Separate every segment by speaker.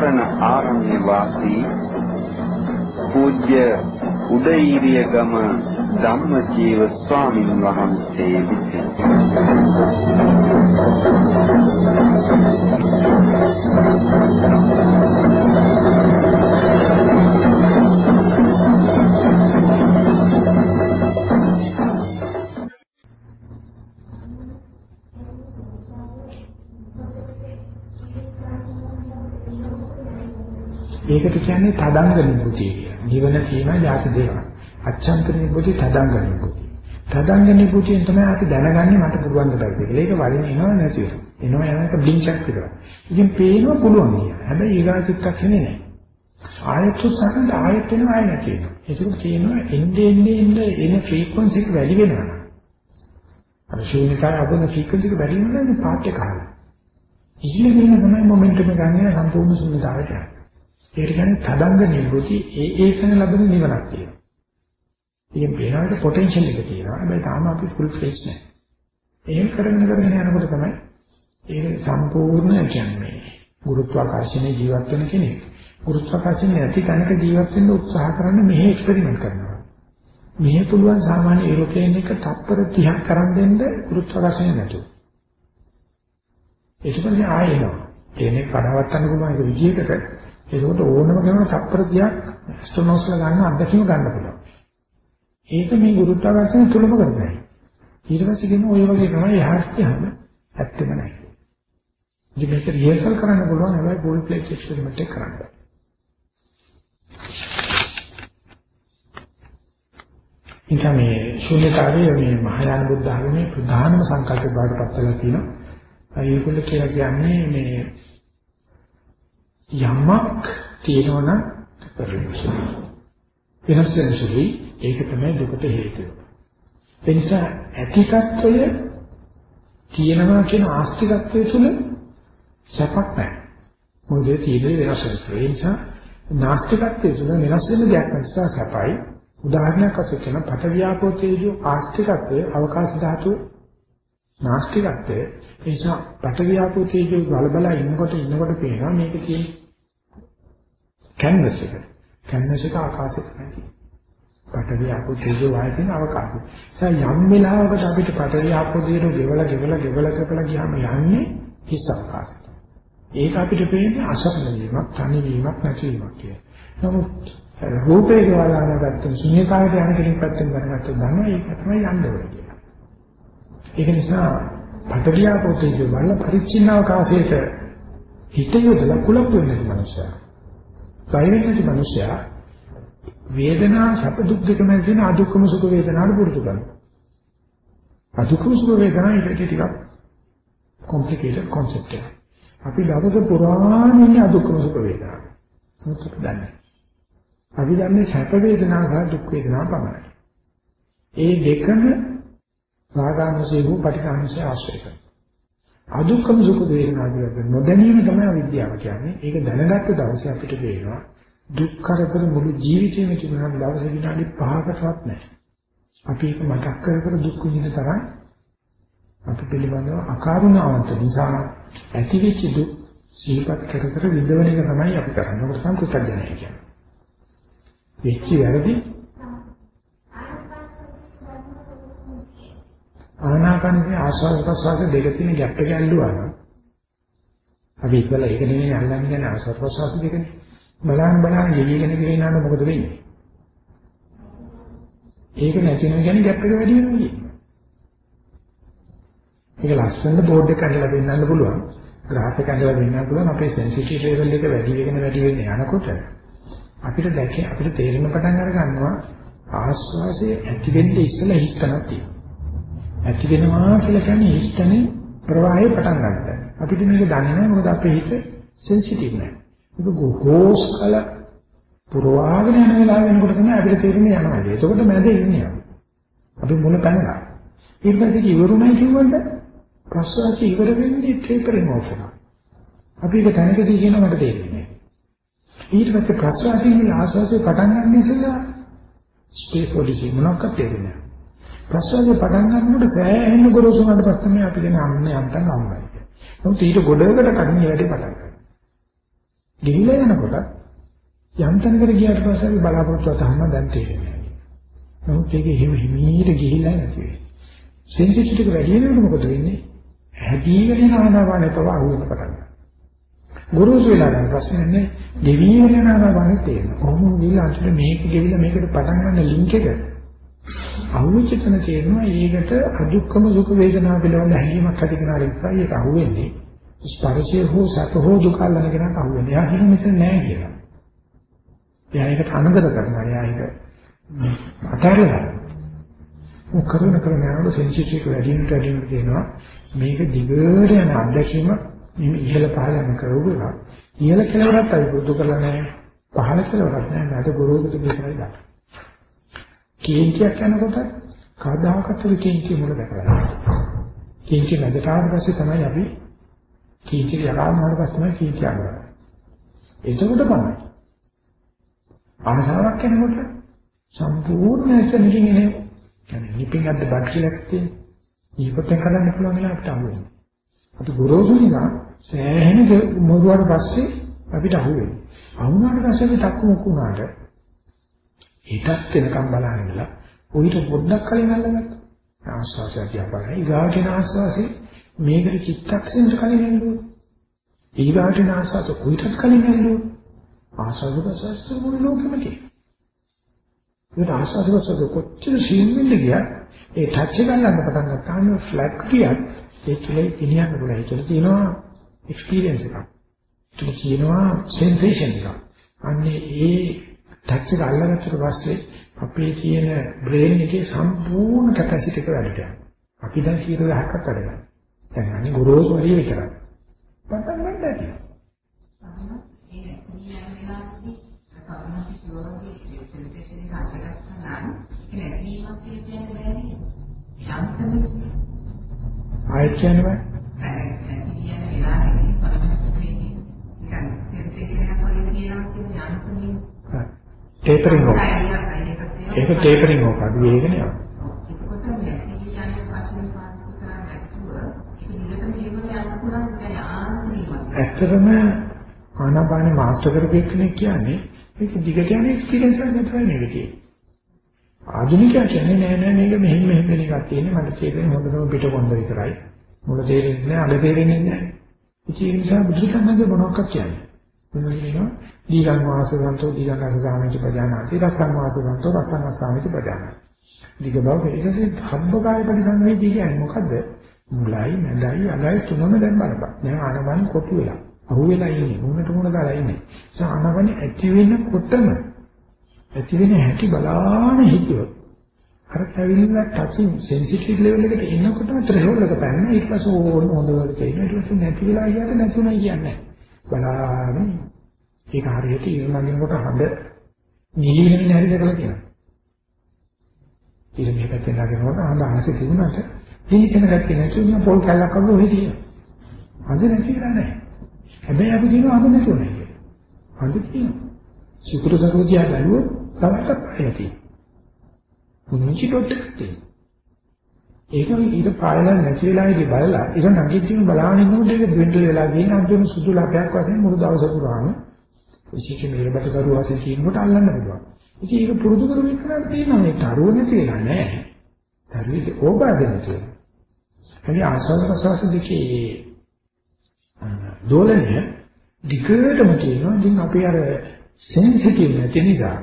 Speaker 1: නිස්තරණ ආරණ්‍ය වාසී පූජ්‍ය උදේීරිය ගම ධම්මජීව ස්වාමින් වහන්සේ විසින්.
Speaker 2: ඒකට කියන්නේ තදංග නිබ්බුතිය කියලා. නිවන තියෙනවා යාති දෙකක්. අච්ඡන්ත නිබ්බුති තදංග නිබ්බුති. තදංග නිබ්බුතියෙන් තමයි අපි දැනගන්නේ මට පුළුවන් දෙයක් කියලා. ඒක වරින් එනවා නැති වෙනවා. එනවා යනක බ්ලින්ක්ක් විතරයි. ඉතින් පේනවා පුළුවන් කියලා. හැබැයි ඊගා චිත්තක්ෂණේ නෑ. ආයත සම්බන්ධ ආයත වෙනවා ආය නැති වෙනවා. ඒක කියනවා එන්නේ එන්නේ එන්නේ එන ෆ්‍රීකවන්සි එක වැඩි වෙනවා. අර ශූන්‍යතාවය අපේ ෆ්‍රීකවන්සි එක වැඩි වෙනවා නේ පාට් එක හරියට. ඉහිලගෙන තමයි මොමන්ටම් එක ගන්න සම්පූර්ණ ශූන්‍යතාවයට යන්නේ. ඒකට කියන්නේ තදංග නිවෘති ඒ ඒකන ලැබෙන නිවනක් තියෙනවා. ඉතින් වෙනවට පොටෙන්ෂල් එක තියෙනවා. හැබැයි තාම අපි ෆුල් ෆ්ලෙජ් නැහැ. එහෙම කරගෙන කරගෙන යනකොට තමයි ඒක සම්පූර්ණ කියන්නේ ගුරුත්වාකර්ෂණයේ ජීවත් වෙන කෙනෙක්. ගුරුත්වාකර්ෂණ නැති තැනක ජීවත් වෙන්න උත්සාහ කරන මෙහි එක්ස්පෙරිමන්ට් කරනවා. මෙහි පුළුවන් සාමාන්‍ය ඒරෝප්ලේන් එක තත්පර 30ක් කරන් දෙන්න ගුරුත්වාකර්ෂණය නැතුව. ඊට පස්සේ ආයෙ එනවා. එන්නේ පරවත්තන්න පුළුවන් එක විදිහකට ඒකට ඕනම කෙනෙක් තත්පර 30ක් ඇස්ට්‍රොනොට්ස්ලා ගන්න අත්දැකීම ගන්න පුළුවන්. ඒක මේ ගුරුත්වාකර්ෂණය තුලම කරන්නේ. ඊට පස්සේ කියන ඔය වගේ තමයි එහාට කියන්න ඇත්තම නැහැ. ඉතින් මේක රිහර්සල් කරන්න පුළුවන් හැබැයි බෝල් ප්ලේට් එක්ස්පෙරිමන්ට් එක කරන්න. ඉතින් මේ ශූන්‍යකාරී මේ මහායාන බුද්ධ ධර්මයේ ප්‍රධානම සංකල්පය බවට පත් වෙලා තියෙනවා. ඒකවල කියලා කියන්නේ මේ යමක් තියෙනවනම් වෙනස් වෙන සුළුයි ඒක තමයි දුකට හේතුව. ඒ නිසා ඇතිකත්වය තියෙනවා කියන ආස්තිකත්වය තුළ සැපක් නැහැ. මොකද තියෙන්නේ වෙනස් වෙනවා. ඒ නිසා නාස්තිකත්වය තුළ වෙනස් වෙන දෙයක් නිසා සැපයි. උදාහරණයක් වශයෙන් කියන පටවියාපෝ තේජෝ ආස්තිකත්වය අවකාශ ධාතුව නාස්තිකත්වය ඒ නිසා පටවියාපෝ තේජෝ බල බල ඉන්නකොට ඉන්නකොට පේනවා මේක තියෙන කැන්වස් එක. කැන්වස් එක ආකාශයට නැති. පටවිය ආපෝ තේජෝ වායු තියෙන අවකාශය. ඒ යම් වෙලාවකට අපිට පටවිය ආපෝ තේජෝ ගෙවලා ගෙවලා ගෙවලා ගෙවලා ගියාම යන්නේ හිස් අවකාශයට. ඒක අපිට පේන්නේ අසරණ වීමක්, තනි වීමක්, නැති වීමක් කියලා. නමුත් රූපේ ගෙවලා නැගත්තොත් ශුන්‍යතාවයට යන කෙනෙක් පැත්තෙන් දැනගත්තොත් දන්නවා ඒක තමයි යන්න ඕනේ කියලා. ඒක නිසා පටවිය ආපෝ තේජෝ වල පරිච්ඡින්න අවකාශයට හිත යොදලා කුලප් වෙන මනුස්සයා. ප්‍රයිවට් මිනිසයා වේදනා සැප දුක් දෙක මැද තියෙන අදුක්කම සුඛ වේදනාවට පුරුදු කරනවා. අදුක්කම සුඛ වේදනා එකට ටිකක් කොම්ප්ලිකේටඩ් concept එකක්. අපි දවස පුරාම ඉන්නේ අදුක්කම සුඛ වේදනා. මොකක්ද දන්නේ? අපි දන්නේ සැප වේදනා සහ දුක් වේදනා පමණයි. ඒ දෙකම රාගාංශයේ වූ පටිඝාංශය ආශ්‍රය කරනවා. අදුක්කම සුඛ වේදනා කියන්නේ නොදැනීම තමයි අවිද්‍යාව කියන්නේ. ඒක දැනගත්ත දවසේ අපිට පේනවා දුක් කරදර මුළු ජීවිතේම තිබුණා දවස් විනාඩි 5කටවත් නැහැ. අපි ඒක මතක් කර කර දුක් විඳින තරම් අපි පිළිබඳව අකාරුණාවන්ත නිසා ඇතිවෙච්ච දුක් සිහිපත් කර කර විඳවන එක තමයි අපි කරන්නේ. ඔකට තමයි කෘතඥය කියන්නේ. වෙච්ච වැරදි ආනාපානසේ ආස්වාද ප්‍රසවාස දෙක තියෙන ගැප් එක ඇල්ලුවා නම් අපි ඉතල ඒක නෙමෙයි අල්ලන්නේ කියන ආස්වාද ප්‍රසවාස දෙකනේ. බලන්න බලන්න ගෙවිගෙන ගෙවිගෙන යනකොට මොකද වෙන්නේ? ඒක නැති වෙන කියන්නේ ගැප් එක වැඩි වෙනවා කියන්නේ. ඒක ලස්සන බෝඩ් එක අඳලා දෙන්නන්න පුළුවන්. ග්‍රාෆ් එක අඳලා දෙන්නන්න පුළුවන්. අපේ සෙන්සිටිවිටි ලෙවල් එක වැඩි වෙගෙන වැඩි වෙන යනකොට අපිට දැකේ අපිට තේරෙන පටන් අර ගන්නවා ආස්වාදයේ ඇති වෙන්නේ ඉස්සෙල්ලා හිතනවා තියෙනවා. ඇති වෙනවා කියලා කියන්නේ හිතන්නේ ප්‍රවාහය පටන් ගන්නට. අපිට මේක දන්නේ නැහැ මොකද අපේ හිත සෙන්සිටිව් නැහැ. ඒක ගෝස් කල පුරවාගෙන යන වෙලාව වෙනකොට තමයි අපිට තේරෙන්නේ යනවා. ඒකකොට මැද ඉන්නේ. අපි මුල පැනලා. ඊට පස්සේ ඉවරුණයි කියවන්න ප්‍රසවාසය ඉවර වෙන්නේ ටේපරින් ඔෆ් එක. අපි ඒක තැනකදී කියන මට තේරෙන්නේ. ඊට පස්සේ ප්‍රසවාසයෙන් ආස්වාසිය පටන් ගන්න ඉස්සෙල්ලා ස්පේස් පොලිසි මොනක්ද තේරෙන්නේ. ප්‍රසවාසය පටන් ගන්නකොට සෑහෙන ගොරෝසු වුණාට පස්සේ තමයි අපි කියන අන්නේ අන්තං අම්මයි. නමුත් ඊට ගොඩකට කඩින් වැඩි පටන් ගන්නවා. ගිහිලා යනකොට යම් තැනකට ගියාට පස්සේ අපි බලාපොරොත්තු තහම දැන් තේරෙන්නේ. නමුත් ඒක හිම හිමීට ගිහිලා නැති වෙයි. සෙන්සිටිවිටි එක වැඩි වෙනකොට මොකද වෙන්නේ? හැදීගෙන යන ආනාපානෙ තව අහුවෙන්න පටන් ගන්නවා. ගුරුසු වෙලා ගන්න ප්‍රශ්නේ නැහැ. දෙවියන් යන ආනාපානෙ තේරෙනවා. කොහොමද ගිහිලා අන්තිමට මේක ගෙවිලා මේකට පටන් ගන්න ලින්ක් එක අහුවෙච්ච තැන තේරෙනවා ඒකට අදුක්කම සුඛ වේදනා පිළිබඳ හැඟීමක් ඇති කෙනාට විතරයි ඒක අහුවෙන්නේ. ස්පර්ශය හෝ සැප හෝ දුක අල්ලන කෙනාට අහුවෙන්නේ. එයා කියන මෙතන නෑ කියලා. එයා ඒකට අනගත කරනවා. එයා ඒක අතාරලා. මොක කරන කරන යනකොට සෙන්සිටිවිටි වැඩි වෙනට වැඩි වෙනට දෙනවා. මේක දිගට යන අත්දැකීම ඉහළ පහළ යන කරුණා. ඉහළ කෙලවරත් අපි පුරුදු කරලා නැහැ. පහළ කෙලවරත් නැහැ. මට ගුරුතුමෝ විතරයි ගන්න. කේන්තියක් යනකොට කවදාකවත් කේන්තිය මුල දැකලා කේන්තිය නැදට ආවට පස්සේ තමයි අපි කේන්තිය යකාම වුණාට පස්සේ තමයි කේන්තිය ආවරන්නේ. එතකොට තමයි ආසාවක් යනකොට සම්පූර්ණ ඇසෙනකින් එනේ කියන්නේ නිපින් අද්ද බඩ කියලා තියෙන ඊපතෙන් කරන්න පුළුවන් වෙලාවට අහුවෙන්නේ. අපි ගොරෝසු නිසා සෑහෙන මොරුවාට පස්සේ අපිට අහුවෙන්නේ. අහුණාට පස්සේ අපි තක්කු මුකුණාට හිතත් වෙනකම් බලන්න ඉඳලා උහිට පොඩ්ඩක් කලින් අල්ලගත්තා. ආස්වාසය දිහා බලන ඊගාටින ආස්වාසි මේකට චිත්තක්ෂණයට කලින් එන්නේ. ඊගාටින ආස්වාස උහිටත් කලින් එන්නේ. ආස්වාද ප්‍රසස්ත මොන ලෝකෙම තියෙනවා. ඒක ආස්වාද ප්‍රසස්ත කොච්චර සීමින්ද ගියා ඒ ටච් එක ගන්න පටන් ගත්තාම ෆ්ලැග් කියක් ඒ තුලේ ඉනියන්න පුළුවන්. ඒක තියෙනවා එක්ස්පීරියන්ස් එකක්. ඒක කියනවා සෙන්සේෂන් එකක්. අන්නේ ඒ ටච් එක අල්ලගත්තට පස්සේ අපේ තියෙන බ්‍රේන් එකේ සම්පූර්ණ කැපැසිටි එක වැඩි වෙනවා. අපි දැන් 100ක් වැඩ කරනවා. දැන් අනේ ගොරෝසු වැඩි විතරයි. පටන් ගන්න ඇති. ආයෙත් කියන්නේ බෑ. ටේපරින් ඕක. ඒක ටේපරින් ඕක. අඩු වේගන යනවා. ඇත්තටම ආනාපානේ මාස්ටර් කරපු කෙනෙක් කියන්නේ මේක දිගට යන එක්ස්පීරියන්ස් එකක් විතරයි මේක තියෙන්නේ. ආධුනිකයා කියන්නේ නෑ නෑ මේක මෙහෙම මෙහෙම වෙන එකක් තියෙන්නේ මට තේරෙන්නේ හොඳටම පිටකොන්ද විතරයි. මුල තේරෙන්නේ නෑ අග තේරෙන්නේ නෑ. ඒ නිසා බුදුසසුනේ මොනවක්ද කියන්නේ? මොනවද දීගං වාසසන්තෝ දීගං අසසාමිච්ච පජානාති රක්ඛං වාසසන්තෝ රක්ඛං අසසාමිච්ච පජානාති. දිග බව ඒකසේ ධම්මකාය පරිසංවේදී කියන්නේ මොකද්ද? මුලයි නැදයි අගයි තුනම දැන් බලපන්. දැන් ආනවන කොටු වෙලා. අහු වෙලා ඉන්නේ. මොනට මොන දාලා ඉන්නේ. ඒ ආනවන ඇති වෙනකොටම ඇති වෙන හැටි බලාන හිතුවොත් අර කැවිල්ල ටචින් සෙන්සිටිව් ලෙවල් එකට එනකොටම ත්‍රෙෂෝල්ඩ් එක පැන්න ඊට පස්සේ ඕන හොඳට තියෙනවා ඊට පස්සේ නැති වෙලා ගියාට නැතුණා කියන්නේ බලාගෙන ඒක හරියට ඉරණගෙනකොට හඳ නිලි වෙන හැටි දැකලා තියෙනවා. ඊට මේ පැත්තෙන් ලාගෙනකොට හඳ ආසෙ තිබුණාට මේකෙන් දැක්කේ නැතුව පොල් කැල්ලක් අග ඔහෙ තියෙනවා. හඳ නැති වෙලා නැහැ. හැබැයි අපි කියනවා හඳ නැතුණා කියලා. හඳ තියෙනවා. සිකුරු සරුවදියා බැලුවොත් සමහරක් ඇති. මුංචි ඩොට් එකක් තියෙනවා. ඒක ඊට පායලා නැති වෙලාවේදී බලලා ඒක නැගිටින්න බලාගෙන ඉන්නකොට ඒක ඩ්වෙන්ඩල් වෙලා ගිහින් අන්තිම සුදු ලපයක් වශයෙන් මුළු දවස පුරාම විශේෂ මේකට කරු වශයෙන් කියනකොට අල්ලන්න පුළුවන්. ඉතින් ඒක පුරුදු කරගෙන ඉස්සරහට තියෙනවා මේ තරුව නැති වෙලා නැහැ. තරුවේ ඕබාද නැති වෙලා. හැබැයි ආසන්න ප්‍රසවාස දෙකේ දෝලනය දිගටම තියෙනවා. ඉතින් අපි අර සෙන්සිටිව් නැති නිසා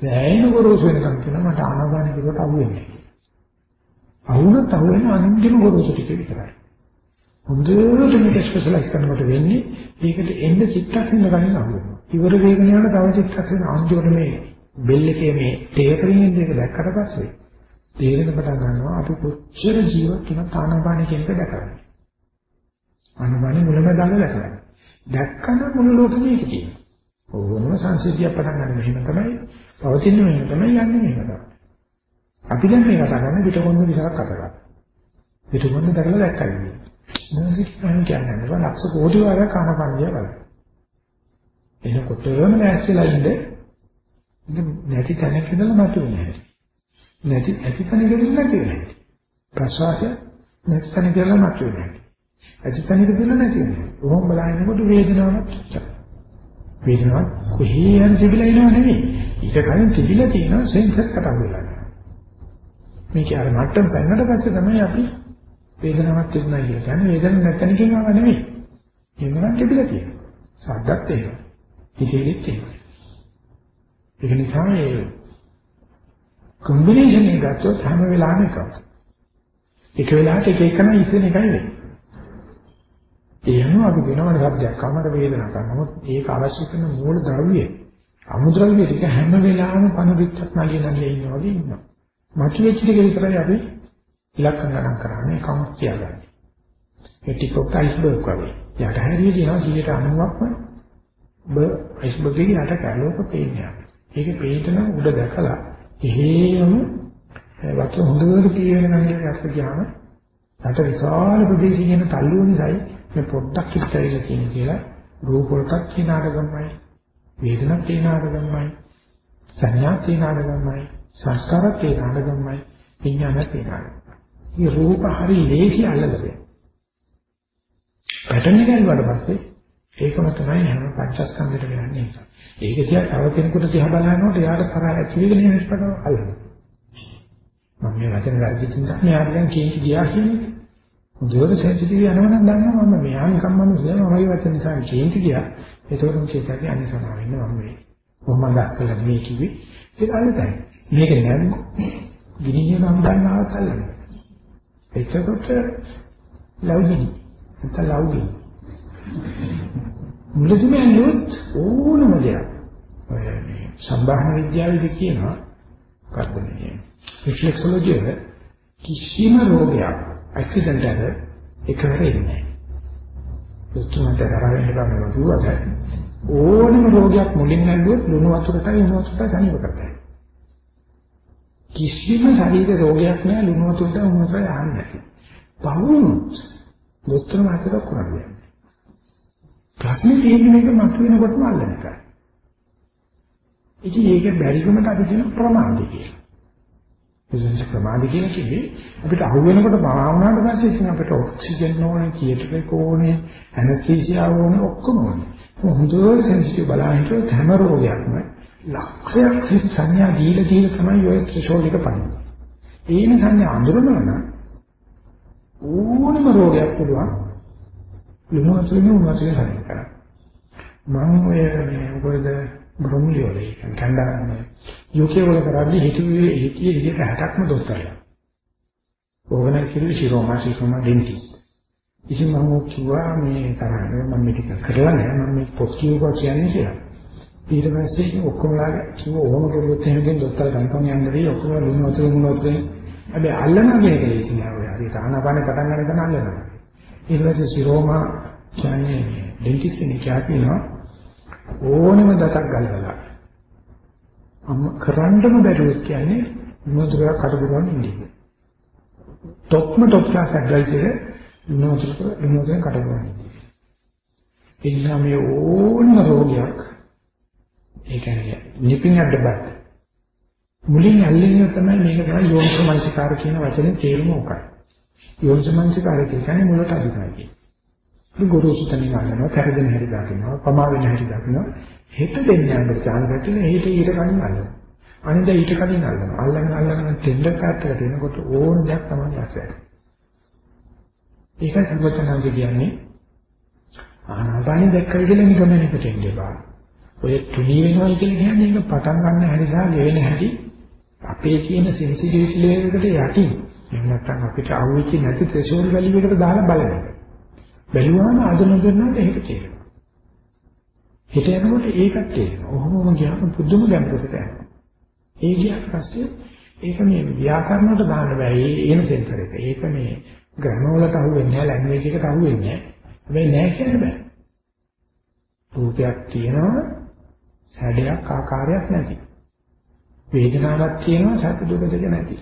Speaker 2: වැයෙන ගොරෝසු වෙනකම් කියන මට ආනාපාන කිව්වට අහු වෙන්නේ නැහැ. අහුනත් අහු වෙන අන්තිම ගොරෝසු ටික විතරයි. හොඳට මේක ස්පෙෂලායිස් කරනකොට වෙන්නේ ඒකට එන්න චිත්තක්ෂණ ගණන් අහු වෙනවා. ඉවර වේගන යන තව චිත්තක්ෂණ අන්තිමට මේ බෙල් එකේ මේ තේකරින් එක දැක්කට පස්සේ තේරෙන පටන් ගන්නවා අපි කොච්චර ජීවත් වෙන ආනාපාන කියන එක දැකගන්න. ආනාපාන මුලම දාලා දැකගන්න. දැක්කම මුළු ලෝකෙම ඒක තියෙනවා. ඕනම සංසිද්ධිය පටන් ගන්න මෙහෙම තමයි. පවතින මෙහෙම තමයි යන්නේ මෙහෙම තමයි. අපි දැන් මේ කතා කරන්නේ පිටකොන්ද විතරක් කතා කරා. පිටකොන්ද දැකලා දැක්කයි. මොනවද කියන්නේ? ලක්ෂ කෝටි වාරයක් කනපන්දිය බලන්න. එනකොටම නැස්සලා ඉඳ නැති තැනක ඉඳලා මතුවෙන්නේ. නැති ඇති තැනක ඉඳලා නැති වෙන්නේ. ප්‍රසවාසය නැති තැනක ඉඳලා මතුවෙන්නේ. ඇති තැනක ඉඳලා නැති වෙන්නේ. ඕම් බලනකොට වේදනාවක් වේදනාවක් කොහේ යන තිබිලා ඉනව නෙමෙයි. ඊට කලින් තිබිලා තියෙන සෙන්සර් කතා වෙලා. මේක අර මට්ටම් පැනනට පස්සේ තමයි අපි වේදනාවක් තිබුණා කියලා කියන්නේ වේදනාවක් නැත්නම් කියනවා නෙමෙයි. එහෙමනම් තිබිලා තියෙනවා. සද්දත් එහෙම. හිතේලිත් එහෙම. ඒක නිසා මේ කොම්බිනේෂන් එක ගත්තොත් හැම වෙලාවෙම එකක්. එක වෙලාවට එක එකම ඉස්සෙන එකයි වෙන්නේ. ඒ අනුව අපි වෙනවන සබ්ජෙක්ට් කමර වේදනා කරන නමුත් ඒක අවශ්‍ය කරන මූල ද්‍රව්‍ය අමුද්‍රව්‍ය ටික හැම වෙලාවෙම පණ විච්චක් නැගී නැගී ඉන්නවා වගේ ඉන්නවා. මතු වෙච්ච ටික විතරයි අපි ඉලක්ක ගණන් කරන්නේ කවුන්ට් කියලා. ඒ ටික ඔක්ක අයිස්බර්ග් වගේ. යට හැරිය දිනවා 90%ක්ම බ අයිස්බර්ග් එකේ යට කැලෝක පේන්නේ. ඒක පේන උඩ දැකලා එහෙම වතුර හොඳට පියවෙන නම් යට ගියාම රට විශාල ප්‍රදේශයකින් තල්ලු නිසායි මේ පොඩ්ඩක් ඉස්සරහට තියෙන කියලා රූප වලටත් කියන ආරගම්මයි වේදනත් තියෙන ආරගම්මයි සංඥා තියෙන ආරගම්මයි සංස්කාරත් තියෙන ආරගම්මයි විඥානත් තියෙන ආරගම්මයි මේ රූප හරි ලේසි අල්ලගන්න. පැටර්න් එක ගන්නවට පස්සේ ඒකම තමයි හැම පංචස්කන්ධයට වෙන්නේ. ඒක දිහා තව කෙනෙකුට දිහා බලනකොට එයාට කරා ඇති වෙන නිස්පතව අල්ලනවා. මම මේ වචන රාජ්‍යකින් තමයි ආරයන් කේන්ති ගියා කියන්නේ. මුදවල සෙන්සිටිව් යනවනම් දන්නවා මම මෙහා නිකම් මනුස්සයා මමයි වචන නිසා කේන්ති ගියා. ඒතකොට මම කියසකේ අනිත් සමාව වෙන්න මම මේ කොහොමද අස්සලා මේ කිව්වේ ඒක අල්ලතයි. මේක නෑ ගිනිය නම් ගන්නවත් අල්ලන්නේ. එතකොට ලෞකික නැත්නම් ලෞකික මුලදීම ඇල්ලුවොත් ඕනම දෙයක් ඔය මේ සම්භාහන විද්‍යාවේදී කියනවා කාර්බෝනිය රිෆ්ලෙක්සොලොජි වල කිසිම රෝගයක් ඇක්සිඩන්ට් එක එකවර ඉන්නේ නැහැ. කරවෙන්න බෑ දුවට ඕනම රෝගයක් මුලින් ඇල්ලුවොත් ලුණු වතුරටයි ලුණු වතුරටයි සනීප කරගන්න. කිසිම ශරීර රෝගයක් නෑ ලුණු වතුරට උණු වතුර යන්නේ නැති. පවුනොත් දොස්තර මාතර කරන්නේ. ප්‍රශ්නේ තියෙන්නේ මේක මතුවෙනකොටම අල්ලන එක. ඉතින් ඒක බැරිකමට අපි කියන ප්‍රමාදය කියලා. විශේෂ ප්‍රමාද කියන කිව්වේ අපිට අහු වෙනකොට භාවනාවට පස්සේ ඉතින් අපිට ඔක්සිජන් ඕනේ, තියටර් එක ඕනේ, ඇනස්තීසියා ඕනේ ඔක්කොම ඕනේ. හොඳට සෙන්සිටිව් බලන්න හිතුවොත් හැම රෝගයක්ම ලක්ෂයක් සිත් සංඥා දීලා දීලා තමයි ඔය ත්‍රිශෝල් එක පන්නේ. ඒන සංඥා අඳුරනවා නම් ඕනම රෝගයක් පුළුවන් ලුණුවතුනේ උන්වතුනේ සනීප කරන්න. මම ඔය මේ මොකද බ්‍රොමියෝලේ කණ්ඩායම යුකේ වල කරන්නේ හිතුවේ හිතියේ විදිහට 60ක්ම දොස්තරලා. ඕගනර් කිව්වේ ශිරෝමා ශිරෝමා ඩෙන්ටිස්ට්. ඉතින් මම කිව්වා මේ තරහ මම මේක කරලා නෑ මම මේ පොත් කියවුවා කියන්නේ කියලා. ඊට පස්සේ ඔක්කොමලා කිව්ව ඕම කරුවොත් එහෙනම් දොස්තර කන්කම් යන්න දෙයි. ඔක්කොම ලුණු වතුර ලුණු වතුර. හැබැයි අල්ලනවා කියන එක ලේසි නෑ ඔය. හරි තානාපාන පටන් ගන්න එක අල්ලනවා. ඊට පස්සේ සිරෝමා කියන්නේ ඩෙන්ටිස්ට් කෙනෙක් කියනවා ඕනෙම දතක් ගලවලා. අම්ම කරන්නම බැරුවොත් කියන්නේ මොනතරම් කටපුරවන්න ඉන්නේ. টොප්ම টොප් ක්ලාස් ඇඩ්වයිස් එක මොනතරම් මොනතරම් කටපුරවන්න ඒ නිසා මේ ඕනම රෝගයක් ඒ කියන්නේ නිපින් අඩබත් මුලින් ඇල්ලෙන්නේ තමයි මේක තමයි යෝනිසමනසිකාර කියන වචනේ තේරුම උකයි. යෝනිසමනසිකාර කියන්නේ මුලට අදිනවා. ඒ ගොරෝසු තනින් ගන්නවා, පෙරදෙන හැටි දකින්නවා, පමා වෙන හැටි දකින්නවා. හෙට දෙන්නේ අපිට chance එකක් තියෙන ඊට ඊට කලින් අල්ලනවා. අනිත් ඊට කලින් අල්ලනවා. අල්ලගෙන අල්ලගෙන දෙන්න කාටකට එනකොට ඕන දෙයක් තමයි ඇසෙන්නේ. ඒකයි සම්පූර්ණංශ කියන්නේ ආනාපානෙ දැක්කයි කියලා නිගමනයකට එන්නේ බා. ඔය තුනී වෙනවා කියලා කියන්නේ ඒක පටන් ගන්න හැටි සහ ගෙවෙන හැටි අපේ තියෙන සෙන්සිටිවිටි ලෙවල් එකට යටින්. එහෙම නැත්නම් අපිට අහුවෙච්ච නැති ත්‍රිශෝල් වැලිය එකට දාලා බලන එක. බැලුවාම අද නොදන්නාට ඒක තේරෙනවා. හිත යනකොට ඒකත් තේරෙනවා. ඔහොමම ගියාම පුදුම ගැඹුරකට යනවා. ඒ ගියාට පස්සේ ඒක මේ ව්‍යාකරණයට දාන්න බෑ. ඒ එන සෙන්සර් එක. ඒක මේ ග්‍රැමර් වලට අහුවෙන්නේ නැහැ, ලැන්ග්වේජ් එකට අහුවෙන්නේ නැහැ. හැබැයි නෑ කියන්න බෑ. රූපයක් තියෙනවා සැඩයක් ආකාරයක් නැති. වේදනාවක් තියෙනවා සැප දුක දෙක නැති.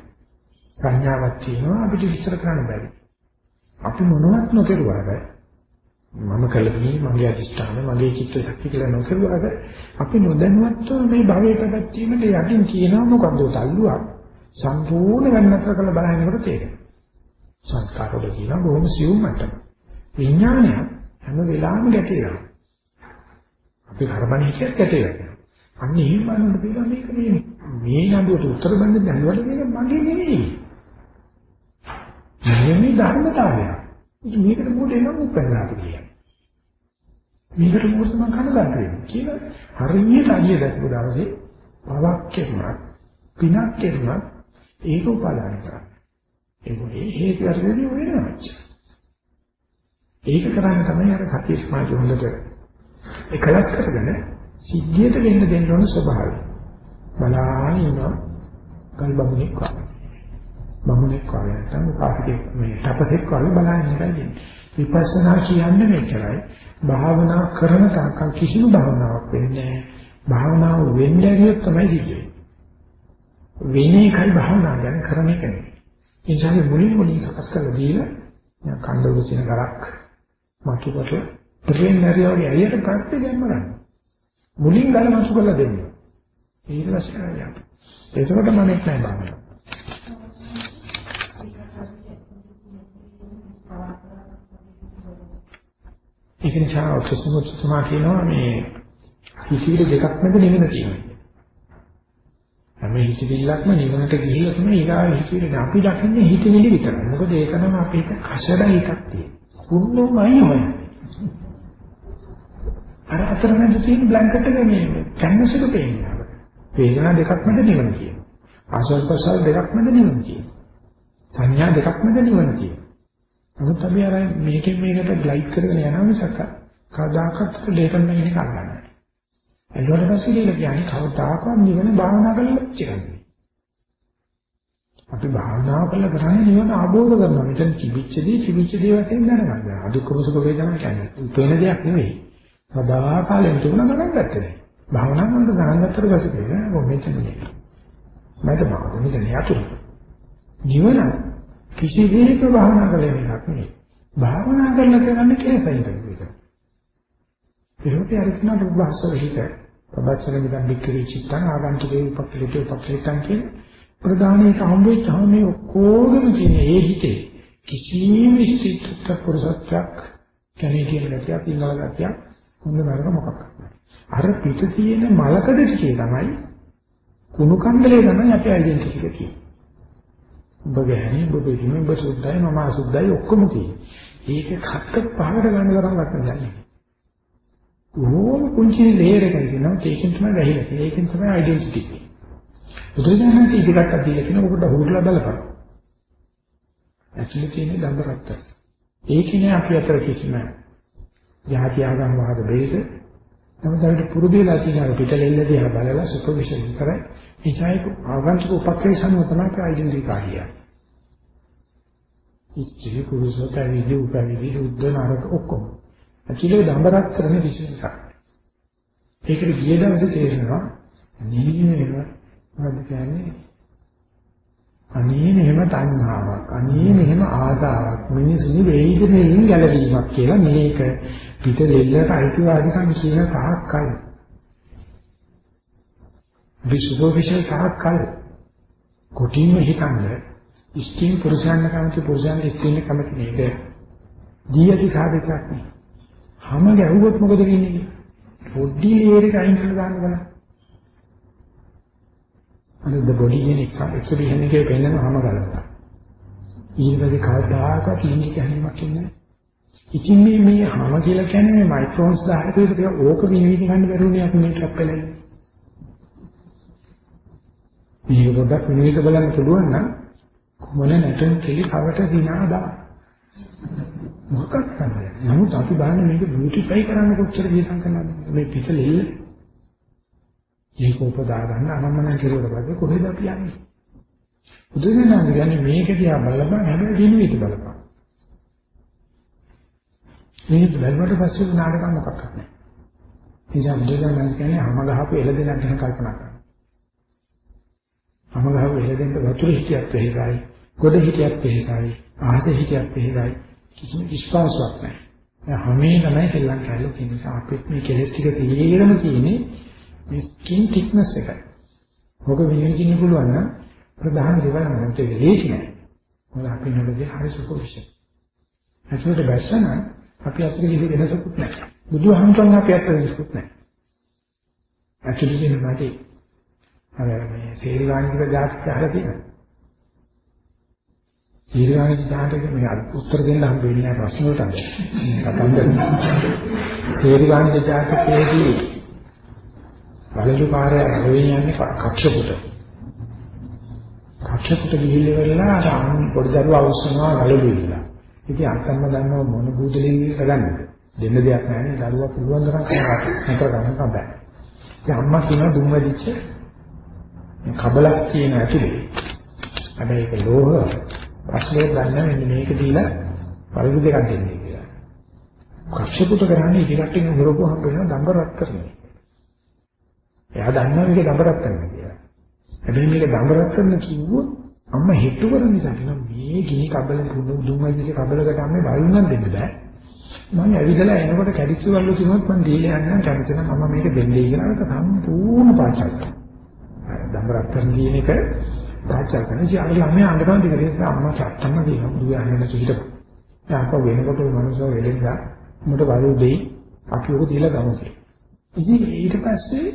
Speaker 2: සංඥාවක් තියෙනවා අපිට විස්තර කරන්න බැරි. අපි මොනවත් නොකරුවාද මම කලදී මගේ අධිෂ්ඨාන මගේ චිත්ත ශක්තිය කියලා නොකරුවාද අපි නොදැනුවත්ව මේ භවයේ පැවැත්මේ යටින් කියනවා මොකද්ද තල්ලුවක් සම්පූර්ණ වෙනතර කළ බලහිනකොට තේරෙනවා. සංස්කාර වල කියන බොහොම සියුම් මට්ටම. විඥානය හැම වෙලාවෙම ගැටේනවා. අපි කර්මණී කියත් ගැටේනවා. අන්න එහෙම බලනකොට පිළිගන්න මේක මේ මේ නඩුවට උත්තර දෙන්න දැනුවට මේක මගේ නෙවෙයි. මේ ධර්මතාවය. මේකට මොකද එනම් උපන්නාට කියන්නේ. මේකට මොකද මම කනගාටු වෙන්නේ කියලා හරියට අඩිය දැක්ක දවසේ පවක් කෙරුණා පිනක් කෙරුණා ඒක උපාදාන කරා. ඒකේ හේතු අරගෙන වෙනවා. ඒක කරන්නේ තමයි අර සතිය සමාධිය හොඳට එකලස් කරගෙන සිද්ධියට වෙන්න දෙන්න ඕන ස්වභාවය. බලාගෙන ඉන්නවා ගල් බමුණෙක් වගේ. බමුණෙක් වගේ නැත්නම් උපාසිකෙක් මේ තපසෙක් වගේ බලාගෙන ඉඳලා විපස්සනා කියන්නේ මෙච්චරයි. භාවනා කරන තාක්කල් කිසිම භාවනාවක් වෙන්නේ නැහැ. භාවනාව වෙන්නේ නැතිව තමයි දිගේ. වෙන එකයි භාවනා ගැන කරන එක නෙවෙයි. ඒ නිසා මුලින් මුලින් සකස් කරලා දීලා කණ්ඩෝල කියන ගලක් මතුකොට ප්‍රේම නැරියවගේ ඇයියට පැත්තේ ගැම්ම ගන්න. මුලින් ගල මතු කරලා දෙන්න. ඊට පස්සේ කරන්නේ. ඒකකට මම එක් නැහැ බාන්න. ඒක නිසා ක්‍රිස්තුමතුමා කියනවා මේ හිතිවිලි දෙකක් මැද නිවන තියෙනවා. හැම හිතවිල්ලක්ම නිවනට ගිහිල්ලා තමයි ඊගාව හිතවිලි අපි දකින්නේ හිතවිලි විතරයි. මොකද ඒක නම් අපේ කසඩ එකක් තියෙනවා. කුණුමයි ඔය. අර අතරමැද තියෙන බ්ලැන්කට් එක මේ කැන්වස් එක පේනවා. වේදනා දෙකක් මැද නිවන කියනවා. ආසල් ප්‍රසල් දෙකක් මැද නිවන කියනවා. සංඥා දෙකක් මැද නිවන කියනවා. නමුත් අපි අර මේකෙන් මේකට ග්ලයිඩ් කරගෙන යනවා මිසක් කවදාකවත් ලේකම් නැගෙන කරන්නේ එළවල පස්සේ කියලා කියන්නේ කවදාකවත් නිවන භාවනා කරලා ඉච්චරන්නේ. අපි භාවනා කරලා කරන්නේ නිවන ආબોධ කරනවා. මෙතන කිවිච්චදී කිවිච්ච දේ වශයෙන් දැනගන්න. අදුක්කම සුඛ වේදනා කියන්නේ උපේන දෙයක් නෙවෙයි. සදාකාලෙන් තුන ගණන් ගත්තේ. භාවනා කරනකොට ගණන් ගත්තට පස්සේ කියන්නේ ඔව් මෙතන නේ. මට මාව මෙතන යතුරු. නිවන කිසි දෙයක භාවනා කරලා එකක් නෙවෙයි. භාවනා කරලා කරන්නේ කෙලෙසයි කියන්නේ. ඒකට අරිස්නාට උභාස වෙහිත පබච්චන මිදන් වික්‍රී චිත්තං ආගන්තුකේ උපක්ලිතේ උපක්ලිතං කියන ප්‍රධානී සම්බුච්චාම මේ ඔක්කොගම කියන ඒ හිතේ කිසිම ස්ථිතක පුරුෂත්වයක් කැණේ කියන ගැතියක් ඉංගල ගැතියක් හොඳ නරක මොකක්ද අර පිට තියෙන මලකඩ ටිකේ තමයි කුණු කන්දලේ තමයි අපේ ඩෙන්ටිටි එක කියන්නේ ඔබ ගැහණි ඔබ පිටින් ඔබ සුද්ධයි මම අසුද්ධයි ඔක්කොම තියෙන්නේ. ඒක කට පහකට ගන්න තරම් වටන යන්නේ ඕම කුංචි ලේයර් එකක් තියෙනවා. ඒකෙන් තමයි වැහිලා තියෙන්නේ. ඒකෙන් තමයි ඩෙන්ටිටි එක බුදුදහමේ ඉදිකට දීලා කියන ඔබට හුරුලා බලපන්. ඇතුලේ තියෙන දඹ රත්ත. ඒකනේ අපි අතර කිසිම යහති ආගම් වාද බේද. නමුත් අපිට පුරුදුලා තියෙන පිටලෙල්ල දිහා බලලා සුපර්විෂන් කරයි. ඒචයික ආගන්තුක උපක්‍රේෂණ තමයි අයිඩෙන්ටිටි කාර්යය. ඉච්ඡේ කුරුසෝත විදි උපවිදි උද්ද නරක ඔක්කොම. ඇතුලේ දඹ රත් කරන විශේෂයක්. ඒකට ගිය දවසේ තේරෙනවා නීමේව මොකද කියන්නේ? අනේ මෙහෙම තණ්හාවක්, අනේ මෙහෙම ආසාවක්, මිනිසුනි වේදනෙන් ගැලවීමක් කියලා මේක පිට දෙල්ලට අයිතිවාදිකම් කියන තාක් කල්. විශ්ව විශ්ව තාක් කල්. කොටින්ම හිතන්නේ ඉස්තින් පුරුෂයන් කැමති පුරුෂයන් ඉස්තින් කැමති නේද? දීයති සාධකයක් නේ. හැම ගැහුවොත් මොකද වෙන්නේ? පොඩි ලේරක අයින් කරලා දාන්න බලන්න. අර the body කියන එක්ස්පිරියන්ස් එකේ පෙන්නන හැම ගලනවා. ඊළඟට කවදාකවත් ලිංගික හැඟීමක් ඉන්නේ නැහැ. ඉතින් මේ මේ හැම කියලා කියන්නේ මේ මයික්‍රෝන්ස් 10 කට ඕක විනිවිද ගන්න බැරුණේ අපි මේ ට්‍රැප් වෙලා ඉන්නේ. මේක පොඩ්ඩක් විනිවිද බලන්න පුළුවන් නම් කොමන නැටන් කෙලි කවට දිනාදා. මොකක්ද කරන්නේ? නමුත් අපි බලන්නේ මේක බියුටිෆයි කරන්න කොච්චර ජීතම් කරනවද? මේ පිටලෙල්ල ඒක උපදා ගන්න අනම්මන කෙරුවට පස්සේ කොහෙද අපි යන්නේ? බුදුසසුන කියන්නේ මේක දිහා බලපන් හැබැයි දිනුවිත බලපන්. මේක බැලුවට පස්සේ නාටක මොකක්ද නැහැ. නිසා බුදුදහම කියන්නේ හැම ගහපු එළදෙනක් ගැන කල්පනා කරන්න. හැම ගහපු එළදෙනට වතුර හිටියත් වෙහෙසයි, ගොඩ හිටියත් වෙහෙසයි, ආහස හිටියත් වෙහෙසයි. කිසිම විශ්වාසයක් නැහැ. හැමේ තමයි දෙල්ලන් කැලේ තියෙන නිසා අපිත් මේ කෙලෙස් ටික තීරම තියෙන්නේ මේ ස්කින් thickness එකයි. ඔක විශ්ින්න පුළුවන් නම් ප්‍රධාන දේවල් නම් ඒක ලේසි නෑ. මොකද අපි නඩේ හරි සුපර්ෆිෂල්. ඇතුළට බැස්සන අපි අතට කිසි වෙනසකුත් නැහැ. බුදුහාමුදුරන් අපි අතට වෙනසකුත් නැහැ. ඇතුළේ ඉන්න මාටි අර මේ සීලවාණික ජාතක අහලා තියෙනවා. සීලවාණික ජාතකෙ මේ උත්තර දෙන්න හම් වෙන්නේ නැහැ ප්‍රශ්න වලට. කතන්දර. සීලවාණික ජාතකයේදී වලලු කාර්ය රවෙන් යන්නේ කක්ෂපුට. කක්ෂපුට ගිහිල්ලා වෙලා අර පොඩි දරුවා අවශ්‍යනවා වලලු ඉන්නවා. ඉතින් අක්කම්ම දන්නව මොන බුදලින් කරගන්නද? දෙන්න දෙයක් නැහැ නේ දරුවා පුළුවන් තරම් කරනවා. නතර ගන්න තමයි. ඉතින් අම්මා කියන දුම් වෙදිච්ච කබලක් කියන ඇතුලේ. හැබැයි ඒක ලෝහ ප්‍රශ්නේ ගන්න මෙන්න මේක දීලා පරිදු දෙකක් දෙන්නේ කියලා. කක්ෂපුත කරන්නේ ඉතිකට්ටින් හොරපු හම්බ වෙන දඹරත් කරනවා. එයා දන්නවා මේක දඹරත් කරනවා කියලා. හැබැයි මේක දඹරත් කරන කිව්වොත් අම්මා හිතු කරන නිසා කියනවා මේ ගිනි කබල පුදු දුම්වැදිසේ කබලකට අම්මේ වයින්නම් දෙන්න බෑ. මම ඇවිදලා එනකොට කැඩිච්ච වල්ලු කිව්වොත් මම දීලා යන්නම් කැමති නම් මම මේක දෙන්නේ කියලා ඒක සම්පූර්ණ පාචල්. දඹරත් කරන කියන එක පාචල් කරන ඉතින් අර ළමයා අඬනවා දෙක දෙක අම්මා චත්තම කියනවා බුදු ආනන කිහිප. යාක වෙනකොට මනුස්සය වෙලෙන්දා උඹට වලු දෙයි අපි ඔක දීලා ගමු කියලා. ඉතින් ඊට පස්සේ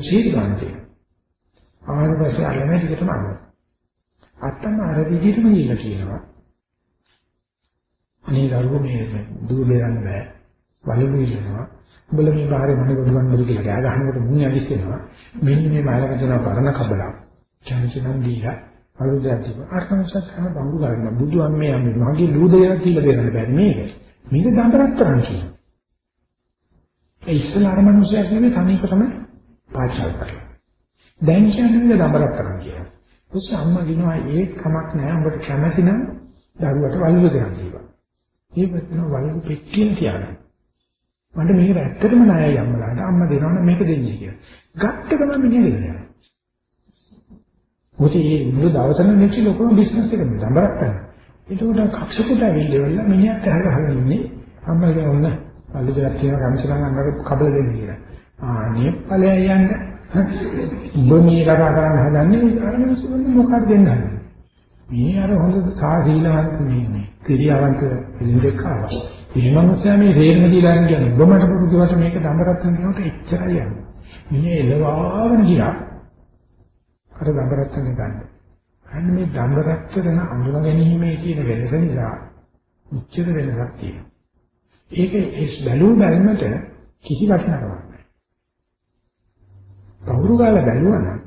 Speaker 2: ශීර්වාන්තේ. ආයෙත් පස්සේ අල්ලන්නේ ටිකටම අහනවා. අත්තම අර විදිහටම කියලා කියනවා. අනේ දරුවෝ මේ දුර බේරන්න බෑ. වලලු ඉන්නවා. උඹලා මේ බාහිර මොන ගොඩවන් වල කියලා ගෑ ගහනකොට මුණ ඇවිස්සෙනවා. මෙන්න මේ මාළක දෙන පරණ කබලක්. කැමතිනම් දීලා අලුදැතිව අර්ථමසත් කරන බංගු ගන්න බුදු අම්මේ අම්මේ මගේ ලූදේලා කියලා දෙන්න බෑ මේක. මේක දඬරක් කරන්න කියනවා. ඒ ඉස්සලා අර මිනිස්සයා කියන්නේ තනියක තමයි පාචල් කරලා. දැන් කියන්නේ දඬරක් කරන්න කියනවා. ඊට අම්මා කියනවා ඒක කමක් නෑ උඹට කැමති නම් දරුවට වල්ලු දෙන්න කියලා. ඒ වතුන වල්ලු පෙක්කින් කියන්නේ. මට මේක ඇත්තටම ණයයි අම්මලාට අම්මා දෙනවනේ මේක දෙන්නේ කියලා. ගත්ත ගමන් මිනිහ දෙනවා. මොකද මේ මුළු දවසම මේක ලොකු බිස්නස් එකක් නම්බරක් ගන්න. ඒකට කක්ෂකට ඇවිල්ලා මිනිහත් අහගෙන ඉන්නේ අම්මා කියවන්න වල්ලු දෙයක් තියෙන කම්සලන් අංගක කබල දෙන්න කියලා. ආ නේ ඵලයන් යන්නේ උඹ මේ කතා කරන්න හදන්නේ අර මිනිස්සු මොකක්ද දෙන්නේ? මේ අර හොඳ සාධීලවන්ත මේ මේ ක්‍රියාවන්ත දෙයක් ආවා. මේ මිනිස්සයා මේ රේල්ම දීලා කියන්නේ උඹ මට පුරුදුවට මේක දඹරත්තන් කියනකොට එච්චරයි යන්නේ. මේ එළවාගෙන ගියා. අර දඹරත්තන් ගන්න. අන්න මේ දඹරත්තන අඳුන ගැනීමේ කියන වෙනස නිසා උච්චර වෙනසක් තියෙනවා. ඒක ඒ බැලු බැලමට කිසි වටිනාකමක් කවුරු ගාලා බැලුවා නම්